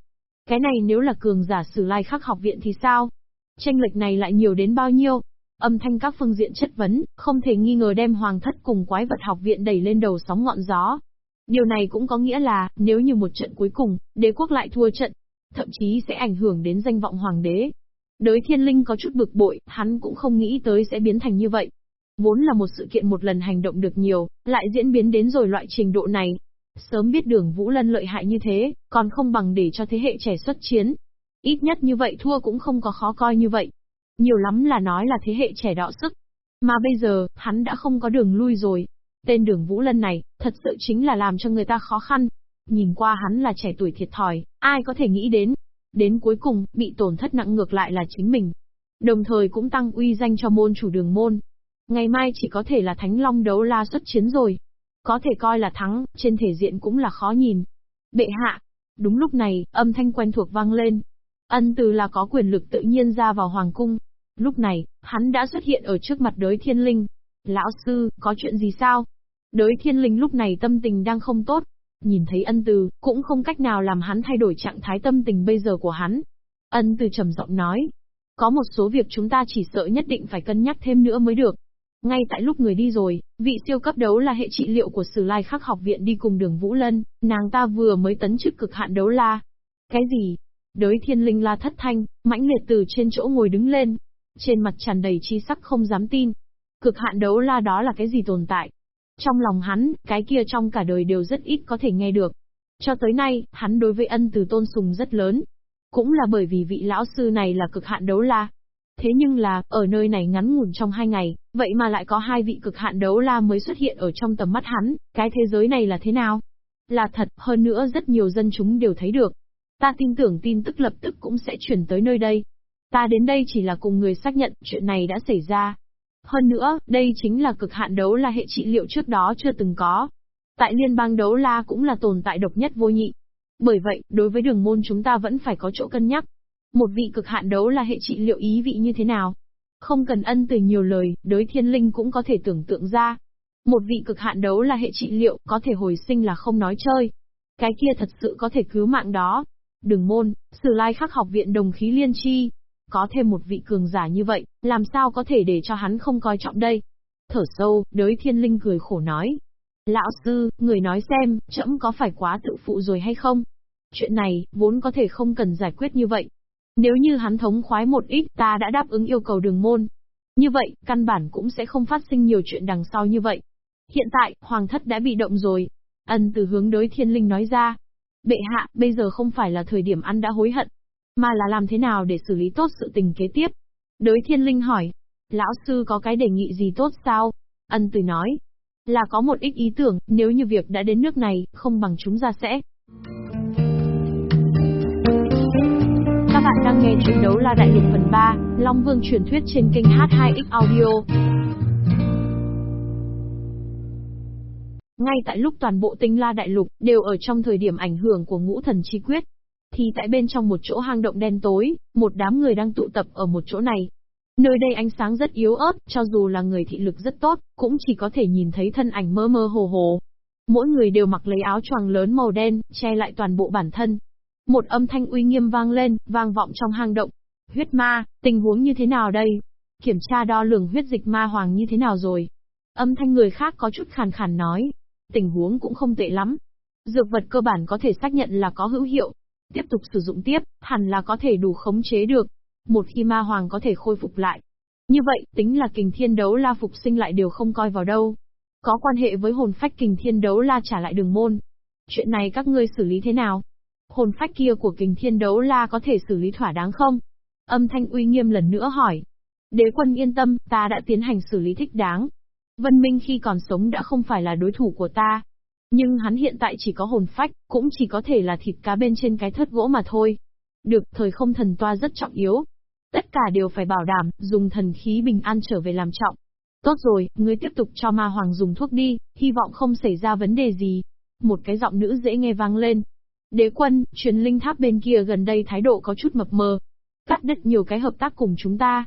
Cái này nếu là cường giả sử lai khắc học viện thì sao? Tranh lệch này lại nhiều đến bao nhiêu? Âm thanh các phương diện chất vấn, không thể nghi ngờ đem hoàng thất cùng quái vật học viện đẩy lên đầu sóng ngọn gió. Điều này cũng có nghĩa là, nếu như một trận cuối cùng, đế quốc lại thua trận, thậm chí sẽ ảnh hưởng đến danh vọng hoàng đế. Đới thiên linh có chút bực bội, hắn cũng không nghĩ tới sẽ biến thành như vậy. Vốn là một sự kiện một lần hành động được nhiều, lại diễn biến đến rồi loại trình độ này. Sớm biết đường Vũ Lân lợi hại như thế, còn không bằng để cho thế hệ trẻ xuất chiến, Ít nhất như vậy thua cũng không có khó coi như vậy. Nhiều lắm là nói là thế hệ trẻ đọ sức. Mà bây giờ, hắn đã không có đường lui rồi. Tên đường Vũ Lân này, thật sự chính là làm cho người ta khó khăn. Nhìn qua hắn là trẻ tuổi thiệt thòi, ai có thể nghĩ đến. Đến cuối cùng, bị tổn thất nặng ngược lại là chính mình. Đồng thời cũng tăng uy danh cho môn chủ đường môn. Ngày mai chỉ có thể là Thánh Long đấu la xuất chiến rồi. Có thể coi là thắng, trên thể diện cũng là khó nhìn. Bệ hạ. Đúng lúc này, âm thanh quen thuộc vang lên, Ân từ là có quyền lực tự nhiên ra vào hoàng cung. Lúc này, hắn đã xuất hiện ở trước mặt đới thiên linh. Lão sư, có chuyện gì sao? Đới thiên linh lúc này tâm tình đang không tốt. Nhìn thấy ân từ, cũng không cách nào làm hắn thay đổi trạng thái tâm tình bây giờ của hắn. Ân từ trầm giọng nói. Có một số việc chúng ta chỉ sợ nhất định phải cân nhắc thêm nữa mới được. Ngay tại lúc người đi rồi, vị siêu cấp đấu là hệ trị liệu của Sử Lai Khắc học viện đi cùng đường Vũ Lân, nàng ta vừa mới tấn chức cực hạn đấu la. Cái gì? Đới thiên linh la thất thanh, mãnh liệt từ trên chỗ ngồi đứng lên. Trên mặt tràn đầy chi sắc không dám tin. Cực hạn đấu la đó là cái gì tồn tại? Trong lòng hắn, cái kia trong cả đời đều rất ít có thể nghe được. Cho tới nay, hắn đối với ân từ tôn sùng rất lớn. Cũng là bởi vì vị lão sư này là cực hạn đấu la. Thế nhưng là, ở nơi này ngắn ngủn trong hai ngày, vậy mà lại có hai vị cực hạn đấu la mới xuất hiện ở trong tầm mắt hắn, cái thế giới này là thế nào? Là thật, hơn nữa rất nhiều dân chúng đều thấy được. Ta tin tưởng tin tức lập tức cũng sẽ chuyển tới nơi đây. Ta đến đây chỉ là cùng người xác nhận chuyện này đã xảy ra. Hơn nữa, đây chính là cực hạn đấu la hệ trị liệu trước đó chưa từng có. Tại liên bang đấu la cũng là tồn tại độc nhất vô nhị. Bởi vậy, đối với đường môn chúng ta vẫn phải có chỗ cân nhắc. Một vị cực hạn đấu là hệ trị liệu ý vị như thế nào? Không cần ân từ nhiều lời, đối thiên linh cũng có thể tưởng tượng ra. Một vị cực hạn đấu là hệ trị liệu, có thể hồi sinh là không nói chơi. Cái kia thật sự có thể cứu mạng đó. Đường môn, sử lai khắc học viện đồng khí liên chi. Có thêm một vị cường giả như vậy, làm sao có thể để cho hắn không coi trọng đây? Thở sâu, đới thiên linh cười khổ nói. Lão sư, người nói xem, trẫm có phải quá tự phụ rồi hay không? Chuyện này, vốn có thể không cần giải quyết như vậy. Nếu như hắn thống khoái một ít, ta đã đáp ứng yêu cầu đường môn. Như vậy, căn bản cũng sẽ không phát sinh nhiều chuyện đằng sau như vậy. Hiện tại, hoàng thất đã bị động rồi. Ân từ hướng đối thiên linh nói ra, Bệ hạ, bây giờ không phải là thời điểm ăn đã hối hận, mà là làm thế nào để xử lý tốt sự tình kế tiếp. đối thiên linh hỏi, lão sư có cái đề nghị gì tốt sao? Ân từ nói, là có một ít ý tưởng, nếu như việc đã đến nước này, không bằng chúng ra sẽ. Đang nghe chuyện đấu la đại lục phần 3, Long Vương truyền thuyết trên kênh H2X Audio. Ngay tại lúc toàn bộ tinh la đại lục đều ở trong thời điểm ảnh hưởng của ngũ thần chi quyết, thì tại bên trong một chỗ hang động đen tối, một đám người đang tụ tập ở một chỗ này. Nơi đây ánh sáng rất yếu ớt, cho dù là người thị lực rất tốt, cũng chỉ có thể nhìn thấy thân ảnh mơ mơ hồ hồ. Mỗi người đều mặc lấy áo choàng lớn màu đen, che lại toàn bộ bản thân. Một âm thanh uy nghiêm vang lên, vang vọng trong hang động. Huyết ma, tình huống như thế nào đây? Kiểm tra đo lường huyết dịch ma hoàng như thế nào rồi? Âm thanh người khác có chút khàn khàn nói. Tình huống cũng không tệ lắm. Dược vật cơ bản có thể xác nhận là có hữu hiệu, Tiếp tục sử dụng tiếp, hẳn là có thể đủ khống chế được. Một khi ma hoàng có thể khôi phục lại. Như vậy, tính là kình thiên đấu la phục sinh lại đều không coi vào đâu. Có quan hệ với hồn phách kình thiên đấu la trả lại đường môn. Chuyện này các ngươi xử lý thế nào? Hồn phách kia của kình thiên đấu la có thể xử lý thỏa đáng không? Âm thanh uy nghiêm lần nữa hỏi. Đế quân yên tâm, ta đã tiến hành xử lý thích đáng. Vân Minh khi còn sống đã không phải là đối thủ của ta. Nhưng hắn hiện tại chỉ có hồn phách, cũng chỉ có thể là thịt cá bên trên cái thớt gỗ mà thôi. Được, thời không thần toa rất trọng yếu. Tất cả đều phải bảo đảm, dùng thần khí bình an trở về làm trọng. Tốt rồi, ngươi tiếp tục cho ma hoàng dùng thuốc đi, hy vọng không xảy ra vấn đề gì. Một cái giọng nữ dễ nghe vang lên. Đế quân, truyền linh tháp bên kia gần đây thái độ có chút mập mờ. Cắt đứt nhiều cái hợp tác cùng chúng ta.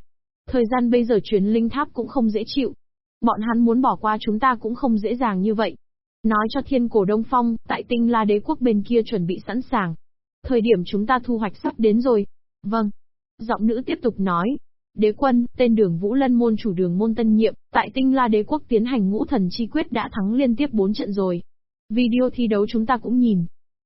Thời gian bây giờ truyền linh tháp cũng không dễ chịu. Bọn hắn muốn bỏ qua chúng ta cũng không dễ dàng như vậy. Nói cho thiên cổ Đông Phong, tại tinh la đế quốc bên kia chuẩn bị sẵn sàng. Thời điểm chúng ta thu hoạch sắp đến rồi. Vâng. Giọng nữ tiếp tục nói. Đế quân, tên đường Vũ Lân môn chủ đường môn tân nhiệm, tại tinh la đế quốc tiến hành ngũ thần chi quyết đã thắng liên tiếp 4 trận rồi. Video thi đấu chúng ta cũng nhìn.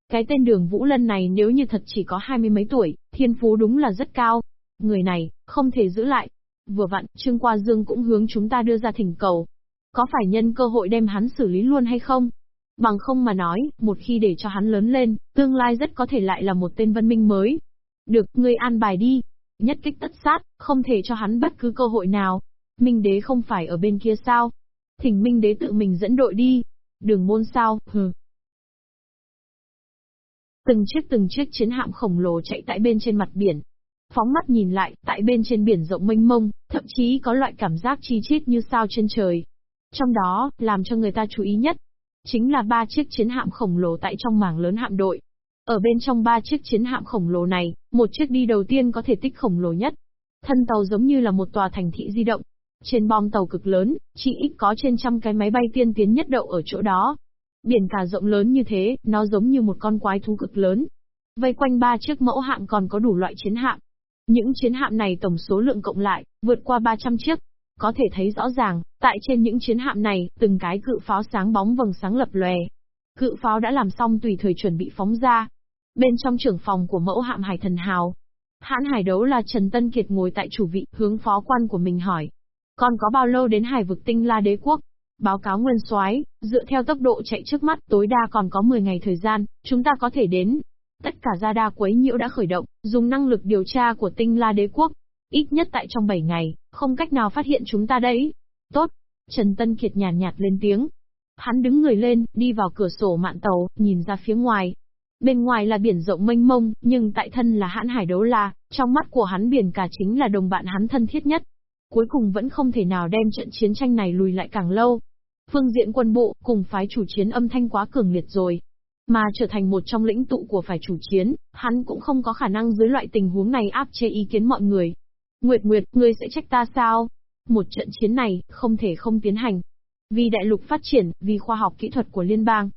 Cái tên đường Vũ Lân này nếu như thật chỉ có hai mươi mấy tuổi, thiên phú đúng là rất cao. Người này, không thể giữ lại. Vừa vặn, Trương Qua Dương cũng hướng chúng ta đưa ra thỉnh cầu, có phải nhân cơ hội đem hắn xử lý luôn hay không? Bằng không mà nói, một khi để cho hắn lớn lên, tương lai rất có thể lại là một tên văn minh mới. Được, ngươi an bài đi. Nhất kích tất sát, không thể cho hắn bất cứ cơ hội nào. Minh đế không phải ở bên kia sao? Thỉnh Minh đế tự mình dẫn đội đi. Đường môn sao, hừ. Từng chiếc từng chiếc chiến hạm khổng lồ chạy tại bên trên mặt biển. Phóng mắt nhìn lại, tại bên trên biển rộng mênh mông, thậm chí có loại cảm giác chi chít như sao trên trời. Trong đó, làm cho người ta chú ý nhất, chính là ba chiếc chiến hạm khổng lồ tại trong mảng lớn hạm đội. Ở bên trong ba chiếc chiến hạm khổng lồ này, một chiếc đi đầu tiên có thể tích khổng lồ nhất. Thân tàu giống như là một tòa thành thị di động. Trên bom tàu cực lớn, chỉ ít có trên trăm cái máy bay tiên tiến nhất đậu ở chỗ đó. Biển cả rộng lớn như thế, nó giống như một con quái thú cực lớn. Vây quanh ba chiếc mẫu hạm còn có đủ loại chiến hạm. Những chiến hạm này tổng số lượng cộng lại, vượt qua 300 chiếc. Có thể thấy rõ ràng, tại trên những chiến hạm này, từng cái cự pháo sáng bóng vầng sáng lập lòe. Cự pháo đã làm xong tùy thời chuẩn bị phóng ra. Bên trong trưởng phòng của mẫu hạm Hải Thần Hào, hãn hải đấu là Trần Tân Kiệt ngồi tại chủ vị, hướng phó quan của mình hỏi. Còn có bao lâu đến hải vực tinh la đế quốc? Báo cáo nguyên soái, dựa theo tốc độ chạy trước mắt tối đa còn có 10 ngày thời gian, chúng ta có thể đến. Tất cả gia đa quấy nhiễu đã khởi động, dùng năng lực điều tra của tinh la đế quốc, Ít nhất tại trong 7 ngày, không cách nào phát hiện chúng ta đấy. Tốt. Trần Tân Kiệt nhàn nhạt, nhạt lên tiếng. Hắn đứng người lên, đi vào cửa sổ mạn tàu, nhìn ra phía ngoài. Bên ngoài là biển rộng mênh mông, nhưng tại thân là hãn hải đấu la, trong mắt của hắn biển cả chính là đồng bạn hắn thân thiết nhất. Cuối cùng vẫn không thể nào đem trận chiến tranh này lùi lại càng lâu. Phương diện quân bộ, cùng phái chủ chiến âm thanh quá cường liệt rồi. Mà trở thành một trong lĩnh tụ của phái chủ chiến, hắn cũng không có khả năng dưới loại tình huống này áp chế ý kiến mọi người. Nguyệt Nguyệt, ngươi sẽ trách ta sao? Một trận chiến này, không thể không tiến hành. Vì đại lục phát triển, vì khoa học kỹ thuật của liên bang,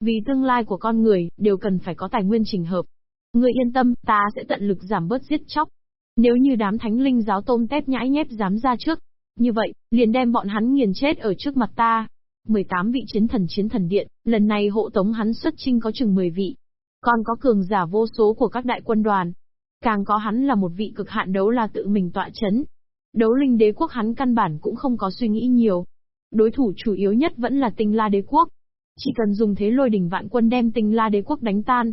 vì tương lai của con người, đều cần phải có tài nguyên trình hợp. Ngươi yên tâm, ta sẽ tận lực giảm bớt giết chóc. Nếu như đám thánh linh giáo tôm tép nhãi nhép dám ra trước, như vậy, liền đem bọn hắn nghiền chết ở trước mặt ta. 18 vị chiến thần chiến thần điện, lần này hộ tống hắn xuất trinh có chừng 10 vị. Còn có cường giả vô số của các đại quân đoàn, Càng có hắn là một vị cực hạn đấu là tự mình tọa chấn. Đấu linh đế quốc hắn căn bản cũng không có suy nghĩ nhiều. Đối thủ chủ yếu nhất vẫn là tinh la đế quốc. Chỉ cần dùng thế lôi đỉnh vạn quân đem tinh la đế quốc đánh tan.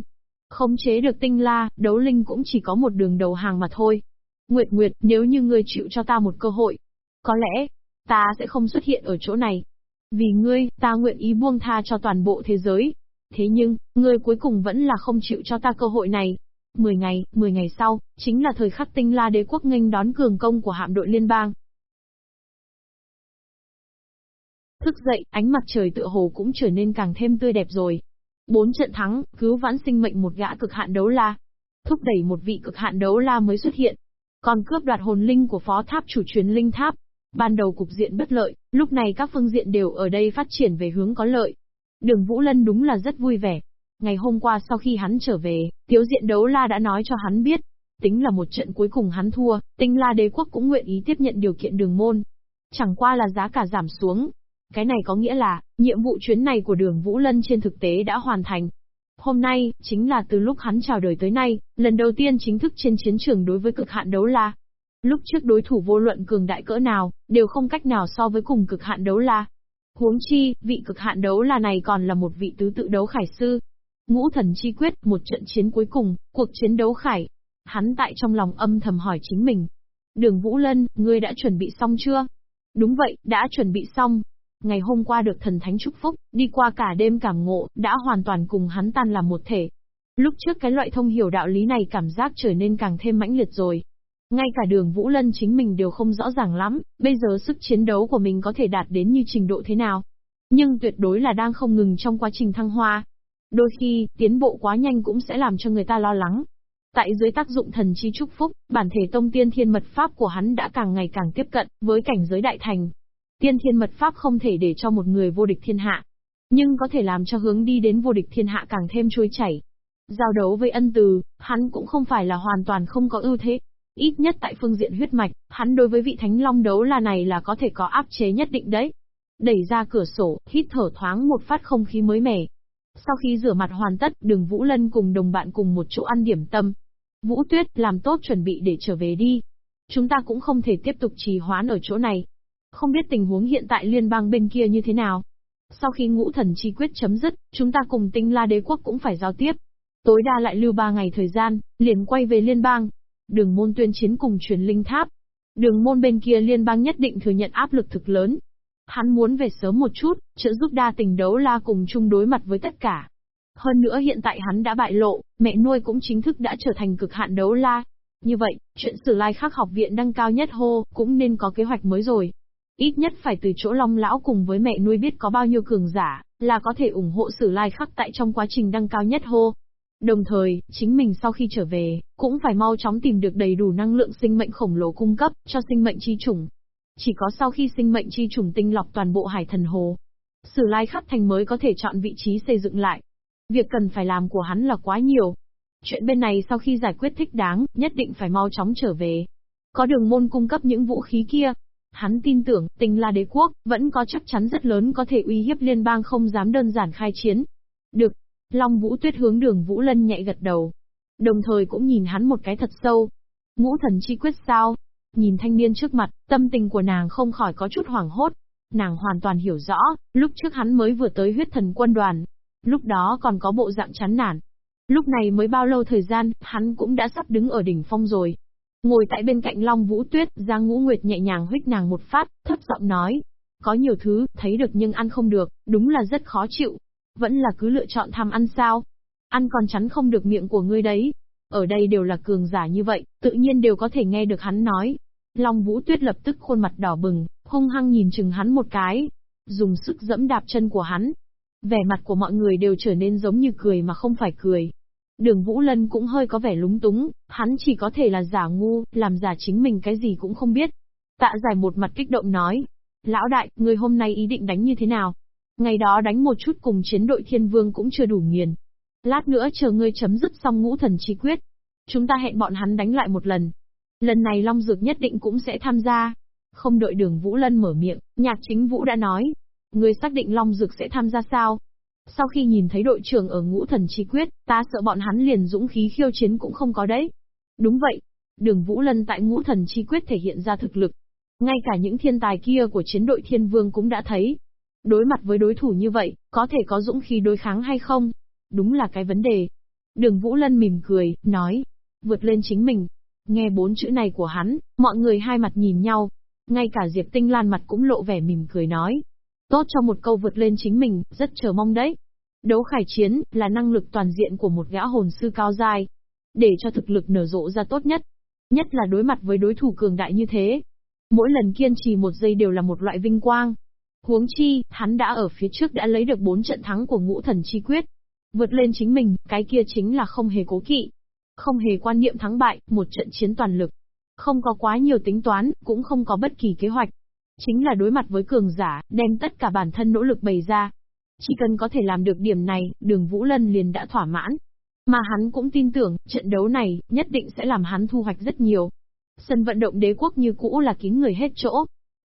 Khống chế được tinh la, đấu linh cũng chỉ có một đường đầu hàng mà thôi. Nguyệt Nguyệt, nếu như ngươi chịu cho ta một cơ hội, có lẽ, ta sẽ không xuất hiện ở chỗ này. Vì ngươi, ta nguyện ý buông tha cho toàn bộ thế giới. Thế nhưng, ngươi cuối cùng vẫn là không chịu cho ta cơ hội này. 10 ngày, 10 ngày sau, chính là thời khắc tinh la đế quốc nghênh đón cường công của hạm đội liên bang. Thức dậy, ánh mặt trời tựa hồ cũng trở nên càng thêm tươi đẹp rồi. Bốn trận thắng, cứu vãn sinh mệnh một gã cực hạn đấu la. Thúc đẩy một vị cực hạn đấu la mới xuất hiện. Còn cướp đoạt hồn linh của phó tháp chủ truyền linh tháp. Ban đầu cục diện bất lợi, lúc này các phương diện đều ở đây phát triển về hướng có lợi. Đường Vũ Lân đúng là rất vui vẻ. Ngày hôm qua sau khi hắn trở về, tiếu diện đấu la đã nói cho hắn biết. Tính là một trận cuối cùng hắn thua, tinh la đế quốc cũng nguyện ý tiếp nhận điều kiện đường môn. Chẳng qua là giá cả giảm xuống, cái này có nghĩa là, nhiệm vụ chuyến này của đường Vũ Lân trên thực tế đã hoàn thành. Hôm nay, chính là từ lúc hắn chào đời tới nay, lần đầu tiên chính thức trên chiến trường đối với cực hạn đấu la. Lúc trước đối thủ vô luận cường đại cỡ nào, đều không cách nào so với cùng cực hạn đấu la. Huống chi, vị cực hạn đấu la này còn là một vị tứ tự đấu khải sư. Ngũ thần chi quyết, một trận chiến cuối cùng, cuộc chiến đấu khải. Hắn tại trong lòng âm thầm hỏi chính mình. Đường Vũ Lân, ngươi đã chuẩn bị xong chưa? Đúng vậy, đã chuẩn bị xong, Ngày hôm qua được thần thánh chúc phúc, đi qua cả đêm cảm ngộ, đã hoàn toàn cùng hắn tan làm một thể. Lúc trước cái loại thông hiểu đạo lý này cảm giác trở nên càng thêm mãnh liệt rồi. Ngay cả đường Vũ Lân chính mình đều không rõ ràng lắm, bây giờ sức chiến đấu của mình có thể đạt đến như trình độ thế nào. Nhưng tuyệt đối là đang không ngừng trong quá trình thăng hoa. Đôi khi, tiến bộ quá nhanh cũng sẽ làm cho người ta lo lắng. Tại dưới tác dụng thần chi chúc phúc, bản thể tông tiên thiên mật pháp của hắn đã càng ngày càng tiếp cận với cảnh giới đại thành, Tiên thiên mật pháp không thể để cho một người vô địch thiên hạ, nhưng có thể làm cho hướng đi đến vô địch thiên hạ càng thêm trôi chảy. Giao đấu với ân từ, hắn cũng không phải là hoàn toàn không có ưu thế. Ít nhất tại phương diện huyết mạch, hắn đối với vị thánh long đấu là này là có thể có áp chế nhất định đấy. Đẩy ra cửa sổ, hít thở thoáng một phát không khí mới mẻ. Sau khi rửa mặt hoàn tất, đường Vũ Lân cùng đồng bạn cùng một chỗ ăn điểm tâm. Vũ Tuyết, làm tốt chuẩn bị để trở về đi. Chúng ta cũng không thể tiếp tục trì hoãn ở chỗ này. Không biết tình huống hiện tại liên bang bên kia như thế nào. Sau khi ngũ thần chi quyết chấm dứt, chúng ta cùng tinh la đế quốc cũng phải giao tiếp. Tối đa lại lưu ba ngày thời gian, liền quay về liên bang. Đường môn tuyên chiến cùng truyền linh tháp. Đường môn bên kia liên bang nhất định thừa nhận áp lực thực lớn. Hắn muốn về sớm một chút, trợ giúp đa tình đấu la cùng chung đối mặt với tất cả. Hơn nữa hiện tại hắn đã bại lộ, mẹ nuôi cũng chính thức đã trở thành cực hạn đấu la. Như vậy, chuyện sử lai khắc học viện đăng cao nhất hô, cũng nên có kế hoạch mới rồi. Ít nhất phải từ chỗ Long Lão cùng với mẹ nuôi biết có bao nhiêu cường giả, là có thể ủng hộ sử lai khắc tại trong quá trình đăng cao nhất hô. Đồng thời, chính mình sau khi trở về, cũng phải mau chóng tìm được đầy đủ năng lượng sinh mệnh khổng lồ cung cấp cho sinh mệnh chi chủng. Chỉ có sau khi sinh mệnh chi chủng tinh lọc toàn bộ hải thần hồ, Sử lai khắc thành mới có thể chọn vị trí xây dựng lại. Việc cần phải làm của hắn là quá nhiều. Chuyện bên này sau khi giải quyết thích đáng, nhất định phải mau chóng trở về. Có đường môn cung cấp những vũ khí kia, Hắn tin tưởng, tình là đế quốc, vẫn có chắc chắn rất lớn có thể uy hiếp liên bang không dám đơn giản khai chiến. Được. Long Vũ Tuyết hướng đường Vũ Lân nhạy gật đầu. Đồng thời cũng nhìn hắn một cái thật sâu. Ngũ thần chi quyết sao? Nhìn thanh niên trước mặt, tâm tình của nàng không khỏi có chút hoảng hốt. Nàng hoàn toàn hiểu rõ, lúc trước hắn mới vừa tới huyết thần quân đoàn. Lúc đó còn có bộ dạng chán nản. Lúc này mới bao lâu thời gian, hắn cũng đã sắp đứng ở đỉnh phong rồi. Ngồi tại bên cạnh Long Vũ Tuyết, Giang Ngũ Nguyệt nhẹ nhàng huyết nàng một phát, thấp giọng nói. Có nhiều thứ, thấy được nhưng ăn không được, đúng là rất khó chịu. Vẫn là cứ lựa chọn tham ăn sao. Ăn còn chắn không được miệng của ngươi đấy. Ở đây đều là cường giả như vậy, tự nhiên đều có thể nghe được hắn nói. Long Vũ Tuyết lập tức khuôn mặt đỏ bừng, hung hăng nhìn chừng hắn một cái. Dùng sức dẫm đạp chân của hắn. Vẻ mặt của mọi người đều trở nên giống như cười mà không phải cười. Đường Vũ Lân cũng hơi có vẻ lúng túng, hắn chỉ có thể là giả ngu, làm giả chính mình cái gì cũng không biết. Tạ giải một mặt kích động nói. Lão đại, người hôm nay ý định đánh như thế nào? Ngày đó đánh một chút cùng chiến đội thiên vương cũng chưa đủ nghiền. Lát nữa chờ ngươi chấm dứt xong ngũ thần chi quyết. Chúng ta hẹn bọn hắn đánh lại một lần. Lần này Long Dược nhất định cũng sẽ tham gia. Không đợi đường Vũ Lân mở miệng, nhạc chính Vũ đã nói. Ngươi xác định Long Dược sẽ tham gia sao? Sau khi nhìn thấy đội trưởng ở ngũ thần chi quyết, ta sợ bọn hắn liền dũng khí khiêu chiến cũng không có đấy. Đúng vậy. Đường Vũ Lân tại ngũ thần chi quyết thể hiện ra thực lực. Ngay cả những thiên tài kia của chiến đội thiên vương cũng đã thấy. Đối mặt với đối thủ như vậy, có thể có dũng khí đối kháng hay không? Đúng là cái vấn đề. Đường Vũ Lân mỉm cười, nói. Vượt lên chính mình. Nghe bốn chữ này của hắn, mọi người hai mặt nhìn nhau. Ngay cả Diệp Tinh Lan mặt cũng lộ vẻ mỉm cười nói. Tốt cho một câu vượt lên chính mình, rất chờ mong đấy. Đấu khải chiến, là năng lực toàn diện của một gã hồn sư cao dai. Để cho thực lực nở rộ ra tốt nhất. Nhất là đối mặt với đối thủ cường đại như thế. Mỗi lần kiên trì một giây đều là một loại vinh quang. Huống chi, hắn đã ở phía trước đã lấy được bốn trận thắng của ngũ thần chi quyết. Vượt lên chính mình, cái kia chính là không hề cố kỵ. Không hề quan niệm thắng bại, một trận chiến toàn lực. Không có quá nhiều tính toán, cũng không có bất kỳ kế hoạch. Chính là đối mặt với cường giả, đem tất cả bản thân nỗ lực bày ra. Chỉ cần có thể làm được điểm này, đường Vũ Lân liền đã thỏa mãn. Mà hắn cũng tin tưởng, trận đấu này, nhất định sẽ làm hắn thu hoạch rất nhiều. Sân vận động đế quốc như cũ là kín người hết chỗ.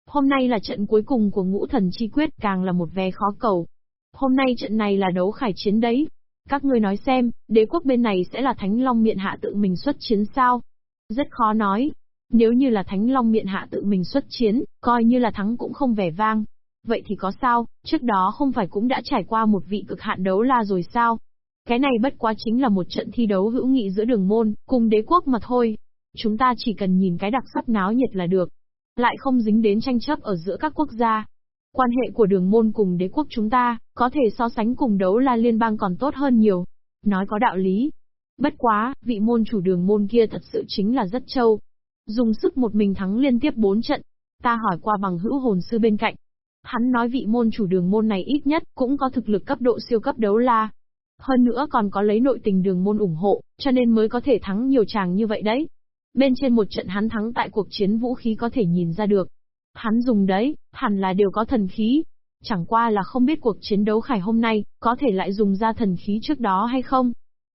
Hôm nay là trận cuối cùng của ngũ thần chi quyết càng là một vé khó cầu. Hôm nay trận này là đấu khải chiến đấy. Các ngươi nói xem, đế quốc bên này sẽ là Thánh Long miện hạ tự mình xuất chiến sao? Rất khó nói. Nếu như là Thánh Long miện hạ tự mình xuất chiến, coi như là thắng cũng không vẻ vang. Vậy thì có sao, trước đó không phải cũng đã trải qua một vị cực hạn đấu la rồi sao? Cái này bất quá chính là một trận thi đấu hữu nghị giữa đường môn, cùng đế quốc mà thôi. Chúng ta chỉ cần nhìn cái đặc sắc náo nhiệt là được. Lại không dính đến tranh chấp ở giữa các quốc gia. Quan hệ của đường môn cùng đế quốc chúng ta, có thể so sánh cùng đấu la liên bang còn tốt hơn nhiều. Nói có đạo lý. Bất quá, vị môn chủ đường môn kia thật sự chính là rất trâu. Dùng sức một mình thắng liên tiếp bốn trận. Ta hỏi qua bằng hữu hồn sư bên cạnh. Hắn nói vị môn chủ đường môn này ít nhất cũng có thực lực cấp độ siêu cấp đấu la. Hơn nữa còn có lấy nội tình đường môn ủng hộ, cho nên mới có thể thắng nhiều chàng như vậy đấy. Bên trên một trận hắn thắng tại cuộc chiến vũ khí có thể nhìn ra được. Hắn dùng đấy, hẳn là đều có thần khí. Chẳng qua là không biết cuộc chiến đấu khải hôm nay, có thể lại dùng ra thần khí trước đó hay không.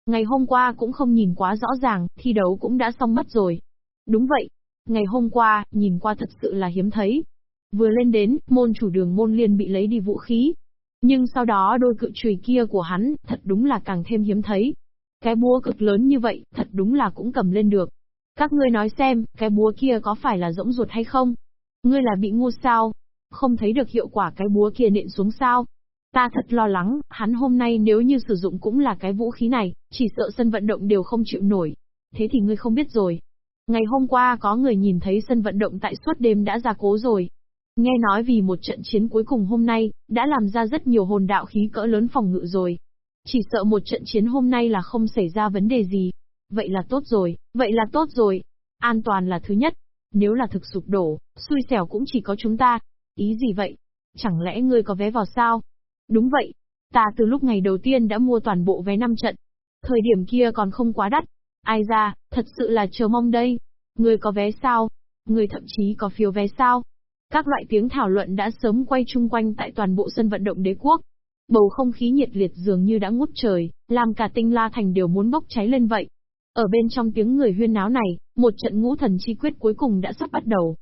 Ngày hôm qua cũng không nhìn quá rõ ràng, thi đấu cũng đã xong mất rồi. Đúng vậy. Ngày hôm qua, nhìn qua thật sự là hiếm thấy. Vừa lên đến, môn chủ đường môn liền bị lấy đi vũ khí. Nhưng sau đó đôi cự chùy kia của hắn, thật đúng là càng thêm hiếm thấy. Cái búa cực lớn như vậy, thật đúng là cũng cầm lên được. Các ngươi nói xem, cái búa kia có phải là rỗng ruột hay không? Ngươi là bị ngu sao? Không thấy được hiệu quả cái búa kia nện xuống sao? Ta thật lo lắng, hắn hôm nay nếu như sử dụng cũng là cái vũ khí này, chỉ sợ sân vận động đều không chịu nổi. Thế thì ngươi không biết rồi. Ngày hôm qua có người nhìn thấy sân vận động tại suốt đêm đã ra cố rồi. Nghe nói vì một trận chiến cuối cùng hôm nay, đã làm ra rất nhiều hồn đạo khí cỡ lớn phòng ngự rồi. Chỉ sợ một trận chiến hôm nay là không xảy ra vấn đề gì. Vậy là tốt rồi, vậy là tốt rồi. An toàn là thứ nhất. Nếu là thực sụp đổ, xui xẻo cũng chỉ có chúng ta. Ý gì vậy? Chẳng lẽ ngươi có vé vào sao? Đúng vậy. Ta từ lúc ngày đầu tiên đã mua toàn bộ vé 5 trận. Thời điểm kia còn không quá đắt. Ai ra, thật sự là chờ mong đây. Ngươi có vé sao? Ngươi thậm chí có phiếu vé sao? Các loại tiếng thảo luận đã sớm quay chung quanh tại toàn bộ sân vận động đế quốc. Bầu không khí nhiệt liệt dường như đã ngút trời, làm cả tinh la thành đều muốn bốc cháy lên vậy. Ở bên trong tiếng người huyên náo này, một trận ngũ thần chi quyết cuối cùng đã sắp bắt đầu.